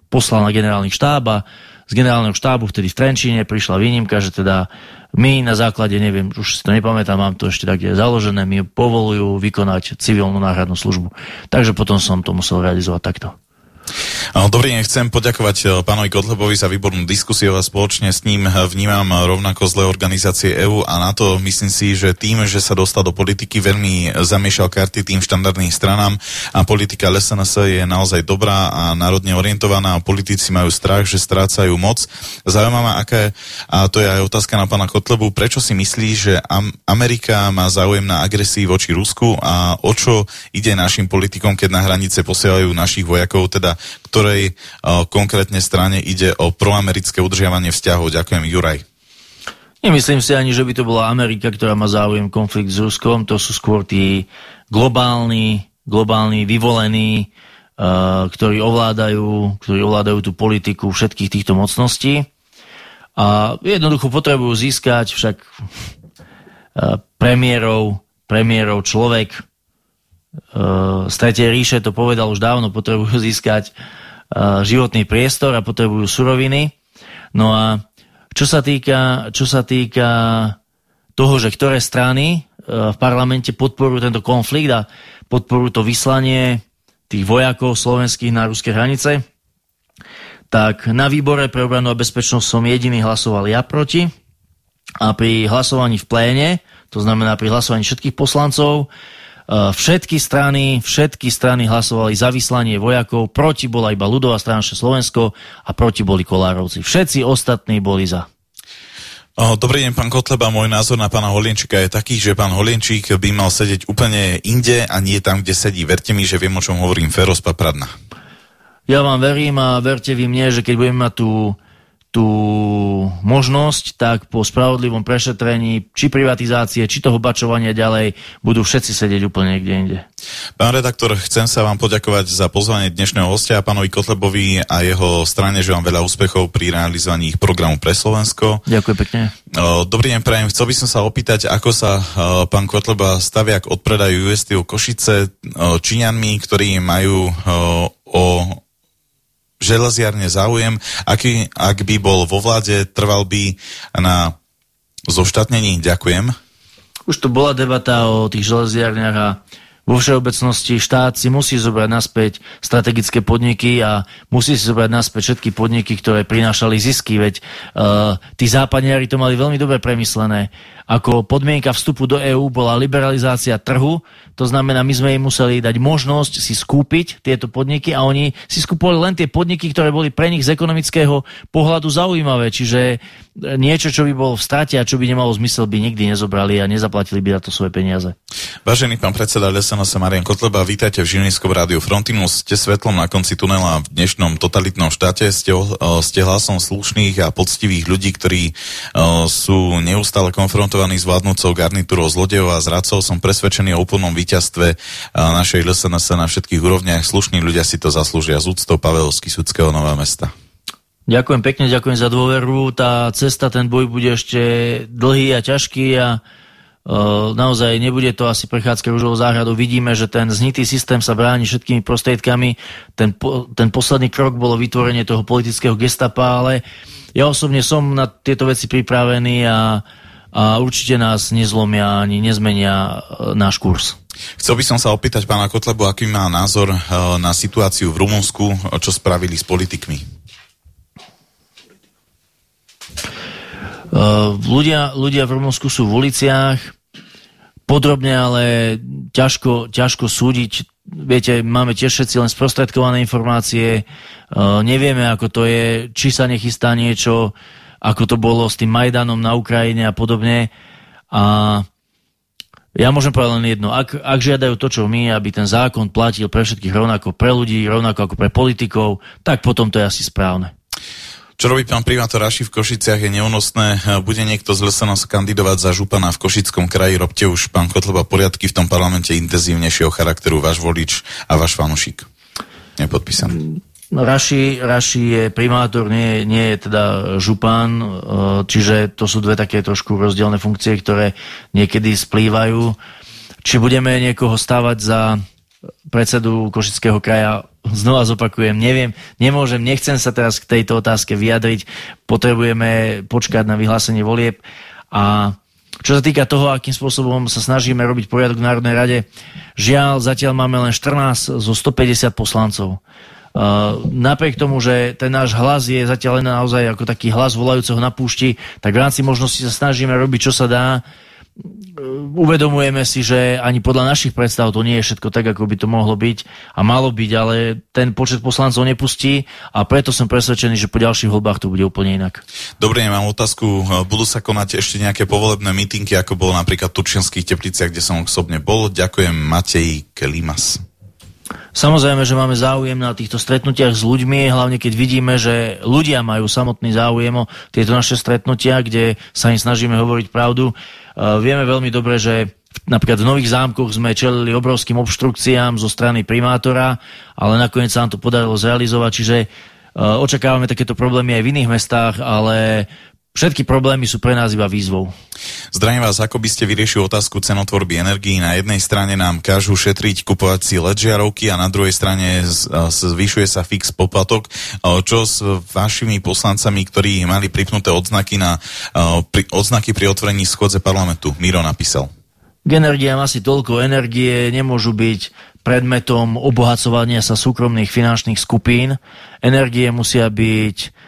poslal na generálny štáb a z generálneho štábu vtedy v Trenčíne prišla výnimka, že teda my na základe, neviem, už si to nepamätám, mám to ešte tak je založené, mi povolujú vykonať civilnú náhradnú službu. Takže potom som to musel realizovať takto. Dobrý deň, chcem poďakovať e, pánovi Kotlebovi za výbornú diskusiu a spoločne s ním vnímam rovnako zlé organizácie EÚ a na to myslím si, že tým, že sa dostal do politiky, veľmi zamiešal karty tým štandardným stranám a politika LSNS je naozaj dobrá a národne orientovaná a politici majú strach, že strácajú moc. Zaujímavá, aké, a to je aj otázka na pána Kotlebu, prečo si myslí, že Amerika má záujem na agresii voči Rusku a o čo ide našim politikom, keď na hranice posielajú našich vojakov, teda ktorej uh, konkrétne strane ide o proamerické udržiavanie vzťahov. Ďakujem, Juraj. Nemyslím si ani, že by to bola Amerika, ktorá má záujem konflikt s Ruskom. To sú skôr tí globálni, globálni vyvolení, uh, ktorí ovládajú, ktorí ovládajú tú politiku všetkých týchto mocností. A jednoducho potrebujú získať však uh, premiérov, premiérov človek, z Tretej ríše to povedal už dávno, potrebujú získať uh, životný priestor a potrebujú suroviny. No a čo sa týka, čo sa týka toho, že ktoré strany uh, v parlamente podporujú tento konflikt a podporujú to vyslanie tých vojakov slovenských na ruské hranice, tak na výbore pre obranu a bezpečnosť som jediný hlasoval ja proti a pri hlasovaní v pléne, to znamená pri hlasovaní všetkých poslancov, všetky strany, všetky strany hlasovali za vyslanie vojakov, proti bola iba ľudová strana Slovensko a proti boli Kolárovci. Všetci ostatní boli za. Dobrý deň, pán Kotleba. Môj názor na pána Holienčíka je taký, že pán Holienčík by mal sedieť úplne inde a nie tam, kde sedí. Verte mi, že viem, o čom hovorím. Feros Papradna. Ja vám verím a verte vy mne, že keď budeme mať tú tú možnosť, tak po spravodlivom prešetrení, či privatizácie, či toho bačovania ďalej, budú všetci sedieť úplne niekde inde. Pán redaktor, chcem sa vám poďakovať za pozvanie dnešného hostia, pánovi Kotlebovi a jeho strane, že vám veľa úspechov pri realizovaní ich programu pre Slovensko. Ďakujem pekne. Dobrý deň, prajem. Chcel by som sa opýtať, ako sa pán Kotleba stavia k odpredaju USTO Košice Číňanmi, ktorí majú o železiarne záujem, aký, ak by bol vo vláde, trval by na zoštatnení? Ďakujem. Už tu bola debata o tých železiarniach a vo všeobecnosti štát si musí zobrať naspäť strategické podniky a musí si zobrať naspäť všetky podniky, ktoré prinášali zisky, veď uh, tí západniari to mali veľmi dobre premyslené. Ako podmienka vstupu do EÚ bola liberalizácia trhu, to znamená, my sme im museli dať možnosť si skúpiť tieto podniky a oni si skúpovali len tie podniky, ktoré boli pre nich z ekonomického pohľadu zaujímavé. Čiže niečo, čo by bolo v strate a čo by nemalo zmysel, by nikdy nezobrali a nezaplatili by na to svoje peniaze. Vážený pán predseda LSNS Marian Kotleba, vítajte v Žilinskom rádiu Frontinus. Ste svetlom na konci tunela v dnešnom totalitnom štáte. Ste, ste hlasom slušných a poctivých ľudí, ktorí uh, sú neustále konfrontovaní s vládnúcou garnitúrou zlodejov a zradcov. Som presvedčený o úplnom víťazstve našej LSNS na všetkých úrovniach. Slušní ľudia si to zaslúžia z úctou Pavelovský sudského Nová mesta. Ďakujem pekne, ďakujem za dôveru. Tá cesta, ten boj bude ešte dlhý a ťažký a Uh, naozaj nebude to asi prechádzka rúžovou záhradou. Vidíme, že ten znitý systém sa bráni všetkými prostriedkami. Ten, po, ten posledný krok bolo vytvorenie toho politického gestapa, ale ja osobne som na tieto veci pripravený a, a určite nás nezlomia ani nezmenia uh, náš kurz. Chcel by som sa opýtať pána Kotlebu, aký má názor eh, na situáciu v Rumunsku, čo spravili s politikmi. Ľudia, ľudia v Rumunsku sú v uliciach, podrobne, ale ťažko, ťažko súdiť. Viete, máme tiež všetci len sprostredkované informácie, nevieme, ako to je, či sa nechystá niečo, ako to bolo s tým Majdanom na Ukrajine a podobne. A ja môžem povedať len jedno. Ak, ak žiadajú to, čo my, aby ten zákon platil pre všetkých rovnako pre ľudí, rovnako ako pre politikov, tak potom to je asi správne. Čo robí pán primátor Raši v Košiciach je neúnosné. Bude niekto z Lesenos kandidovať za župana v Košickom kraji? Robte už, pán Kotleba, poriadky v tom parlamente intenzívnejšieho charakteru. Váš volič a váš fanušik. Nepodpísaný. Raši, Raši je primátor, nie, nie je teda župan, e, čiže to sú dve také trošku rozdielne funkcie, ktoré niekedy splývajú. Či budeme niekoho stávať za predsedu Košického kraja, znova zopakujem, neviem, nemôžem, nechcem sa teraz k tejto otázke vyjadriť, potrebujeme počkať na vyhlásenie volieb a čo sa týka toho, akým spôsobom sa snažíme robiť poriadok v Národnej rade, žiaľ, zatiaľ máme len 14 zo 150 poslancov. Uh, napriek tomu, že ten náš hlas je zatiaľ len naozaj ako taký hlas volajúceho na púšti, tak v rámci možnosti sa snažíme robiť, čo sa dá. Uh, uvedomujeme si, že ani podľa našich predstav to nie je všetko tak, ako by to mohlo byť a malo byť, ale ten počet poslancov nepustí a preto som presvedčený, že po ďalších voľbách to bude úplne inak. Dobre, mám otázku. Budú sa konať ešte nejaké povolebné mítinky, ako bolo napríklad v Turčianských tepliciach, kde som osobne bol. Ďakujem Matej Kelimas. Samozrejme, že máme záujem na týchto stretnutiach s ľuďmi, hlavne keď vidíme, že ľudia majú samotný záujem o tieto naše stretnutia, kde sa im snažíme hovoriť pravdu. Uh, vieme veľmi dobre, že napríklad v Nových zámkoch sme čelili obrovským obštrukciám zo strany primátora, ale nakoniec sa nám to podarilo zrealizovať, čiže uh, očakávame takéto problémy aj v iných mestách, ale Všetky problémy sú pre nás iba výzvou. Zdravím vás, ako by ste vyriešili otázku cenotvorby energií. Na jednej strane nám kážu šetriť, kupovať si LED žiarovky a na druhej strane zvyšuje sa fix poplatok. Čo s vašimi poslancami, ktorí mali pripnuté odznaky, na, odznaky pri otvorení schodze parlamentu? Miro napísal. k energiám asi toľko energie nemôžu byť predmetom obohacovania sa súkromných finančných skupín. Energie musia byť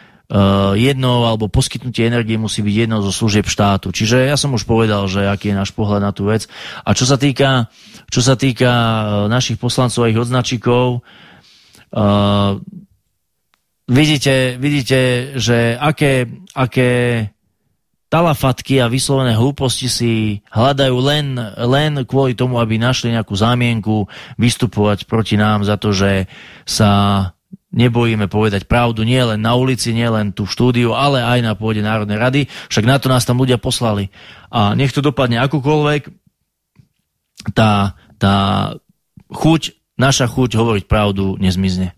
jednou, alebo poskytnutie energie musí byť jednou zo služieb štátu. Čiže ja som už povedal, že aký je náš pohľad na tú vec. A čo sa týka, čo sa týka uh, našich poslancov a ich odznačikov, uh, vidíte, vidíte, že aké, aké talafatky a vyslovené hlúposti si hľadajú len, len kvôli tomu, aby našli nejakú zámienku vystupovať proti nám za to, že sa nebojíme povedať pravdu nie len na ulici, nie len tu v štúdiu, ale aj na pôde Národnej rady. Však na to nás tam ľudia poslali. A nech to dopadne akokoľvek, tá, tá chuť, naša chuť hovoriť pravdu nezmizne.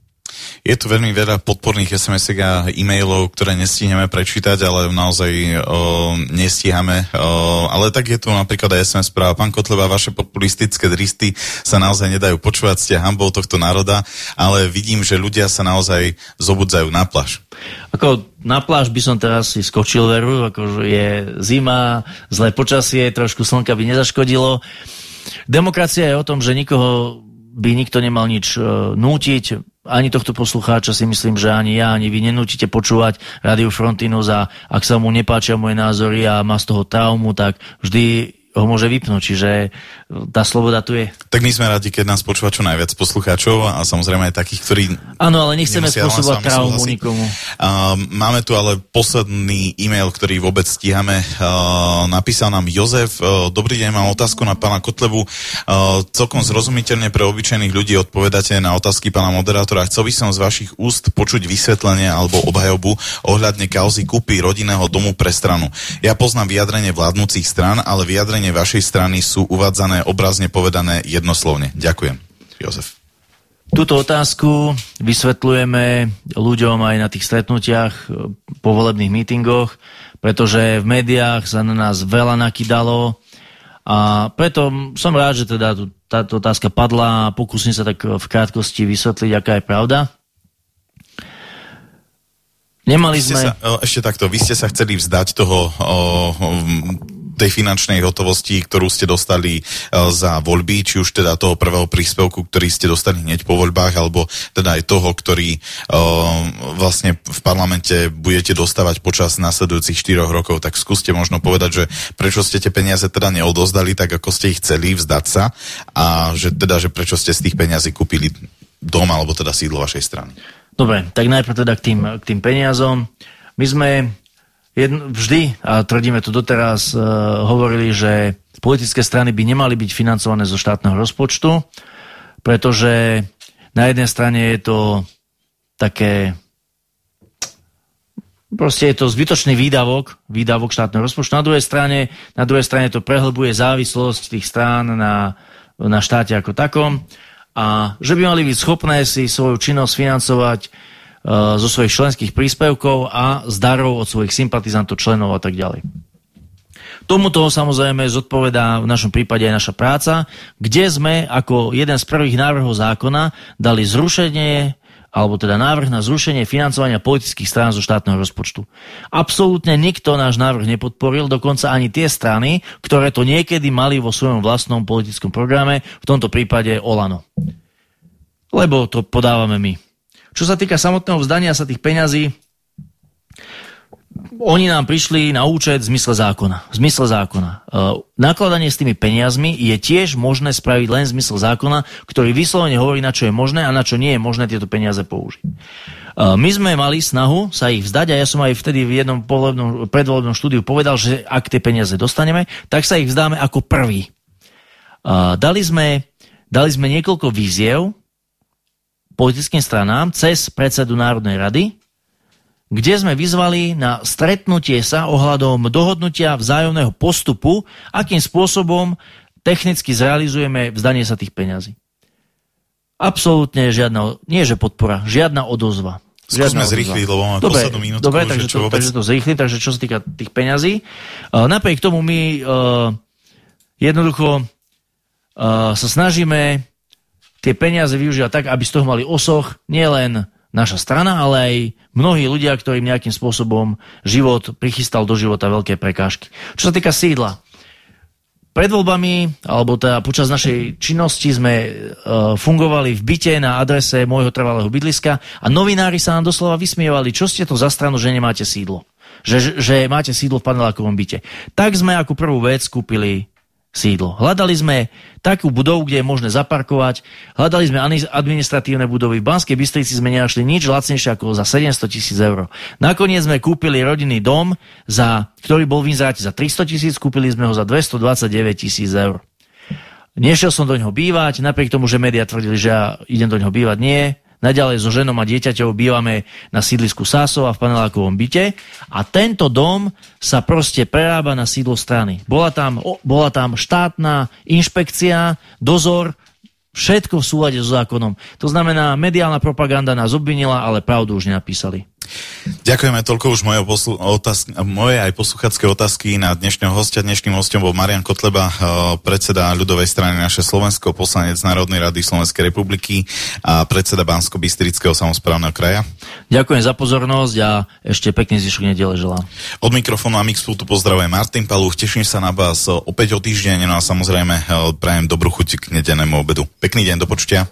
Je tu veľmi veľa podporných sms a e-mailov, ktoré nestihneme prečítať, ale naozaj o, nestíhame. O, ale tak je tu napríklad aj SMS správa. Pán Kotleba, vaše populistické dristy sa naozaj nedajú počúvať, ste hambou tohto národa, ale vidím, že ľudia sa naozaj zobudzajú na pláž. Ako na pláž by som teraz si skočil veru, akože je zima, zlé počasie, trošku slnka by nezaškodilo. Demokracia je o tom, že nikoho by nikto nemal nič uh, nútiť ani tohto poslucháča si myslím, že ani ja, ani vy nenútite počúvať Radio Frontinus a ak sa mu nepáčia moje názory a má z toho traumu, tak vždy ho môže vypnúť, čiže tá sloboda tu je. Tak my sme radi, keď nás počúva čo najviac poslucháčov a samozrejme aj takých, ktorí... Áno, ale nechceme spôsobovať traumu nikomu. Uh, máme tu ale posledný e-mail, ktorý vôbec stíhame. Uh, napísal nám Jozef. Uh, Dobrý deň, mám otázku na pána Kotlebu. Uh, celkom zrozumiteľne pre obyčajných ľudí odpovedáte na otázky pána moderátora. Chcel by som z vašich úst počuť vysvetlenie alebo obhajobu ohľadne kauzy kúpy rodinného domu pre stranu. Ja poznám vyjadrenie vládnúcich stran, ale vyjadrenie vyjadrenie vašej strany sú uvádzané obrazne povedané jednoslovne. Ďakujem. Jozef. Túto otázku vysvetľujeme ľuďom aj na tých stretnutiach, e, po volebných mítingoch, pretože v médiách sa na nás veľa nakydalo a preto som rád, že teda táto otázka padla a pokúsim sa tak v krátkosti vysvetliť, aká je pravda. Nemali sme... Sa, ešte takto, vy ste sa chceli vzdať toho o, tej finančnej hotovosti, ktorú ste dostali uh, za voľby, či už teda toho prvého príspevku, ktorý ste dostali hneď po voľbách, alebo teda aj toho, ktorý uh, vlastne v parlamente budete dostávať počas nasledujúcich 4 rokov, tak skúste možno povedať, že prečo ste tie peniaze teda neodozdali tak, ako ste ich chceli vzdať sa a že teda, že prečo ste z tých peniazí kúpili dom alebo teda sídlo vašej strany. Dobre, tak najprv teda k tým, k tým peniazom. My sme jedno, vždy, a tvrdíme to doteraz, uh, hovorili, že politické strany by nemali byť financované zo štátneho rozpočtu, pretože na jednej strane je to také Proste je to zbytočný výdavok, výdavok štátneho rozpočtu. Na druhej strane, na druhej strane to prehlbuje závislosť tých strán na, na štáte ako takom a že by mali byť schopné si svoju činnosť financovať zo svojich členských príspevkov a z darov od svojich sympatizantov, členov a tak ďalej. Tomuto samozrejme zodpovedá v našom prípade aj naša práca, kde sme ako jeden z prvých návrhov zákona dali zrušenie alebo teda návrh na zrušenie financovania politických strán zo štátneho rozpočtu. Absolútne nikto náš návrh nepodporil, dokonca ani tie strany, ktoré to niekedy mali vo svojom vlastnom politickom programe, v tomto prípade Olano. Lebo to podávame my. Čo sa týka samotného vzdania sa tých peňazí, oni nám prišli na účet v zmysle zákona. V zmysle zákona. E, nakladanie s tými peniazmi je tiež možné spraviť len v zmysle zákona, ktorý vyslovene hovorí, na čo je možné a na čo nie je možné tieto peniaze použiť. E, my sme mali snahu sa ich vzdať a ja som aj vtedy v jednom predvolebnom štúdiu povedal, že ak tie peniaze dostaneme, tak sa ich vzdáme ako prvý. E, dali sme, dali sme niekoľko víziev politickým stranám cez predsedu Národnej rady, kde sme vyzvali na stretnutie sa ohľadom dohodnutia vzájomného postupu, akým spôsobom technicky zrealizujeme vzdanie sa tých peňazí. Absolútne žiadna, nie že podpora, žiadna odozva. Skúsme zrýchliť, lebo máme dobre, poslednú minútku. Dobre, takže, to, vôbec... takže to zrýchlim, takže čo sa týka tých peňazí. Uh, napriek tomu my uh, jednoducho uh, sa snažíme tie peniaze využívať tak, aby z toho mali osoch nielen naša strana, ale aj mnohí ľudia, ktorým nejakým spôsobom život prichystal do života veľké prekážky. Čo sa týka sídla, pred voľbami, alebo teda počas našej činnosti sme uh, fungovali v byte na adrese môjho trvalého bydliska a novinári sa nám doslova vysmievali, čo ste to za stranu, že nemáte sídlo. Že, že máte sídlo v panelákovom byte. Tak sme ako prvú vec kúpili sídlo. Hľadali sme takú budovu, kde je možné zaparkovať, hľadali sme administratívne budovy. V Banskej Bystrici sme nenašli nič lacnejšie ako za 700 tisíc eur. Nakoniec sme kúpili rodinný dom, za, ktorý bol v Inzeráte za 300 tisíc, kúpili sme ho za 229 tisíc eur. Nešiel som do ňoho bývať, napriek tomu, že médiá tvrdili, že ja idem do ňoho bývať, nie. Naďalej so ženom a dieťaťou bývame na sídlisku Sásova v panelákovom byte a tento dom sa proste prerába na sídlo strany. Bola tam, bola tam štátna inšpekcia, dozor, všetko v súlade so zákonom. To znamená, mediálna propaganda nás obvinila, ale pravdu už nenapísali. Ďakujeme toľko už moje, poslu- otázky, moje aj posluchacké otázky na dnešného hostia. Dnešným hostom bol Marian Kotleba, eh, predseda ľudovej strany naše Slovensko, poslanec Národnej rady Slovenskej republiky a predseda Bansko-Bystrického samozprávneho kraja. Ďakujem za pozornosť a ešte pekný zvyšok nedele želám. Od mikrofónu a Mixputu pozdravuje Martin Paluch, teším sa na vás opäť o týždeň, no a samozrejme eh, prajem dobrú chuť k nedenému obedu. Pekný deň, do počutia.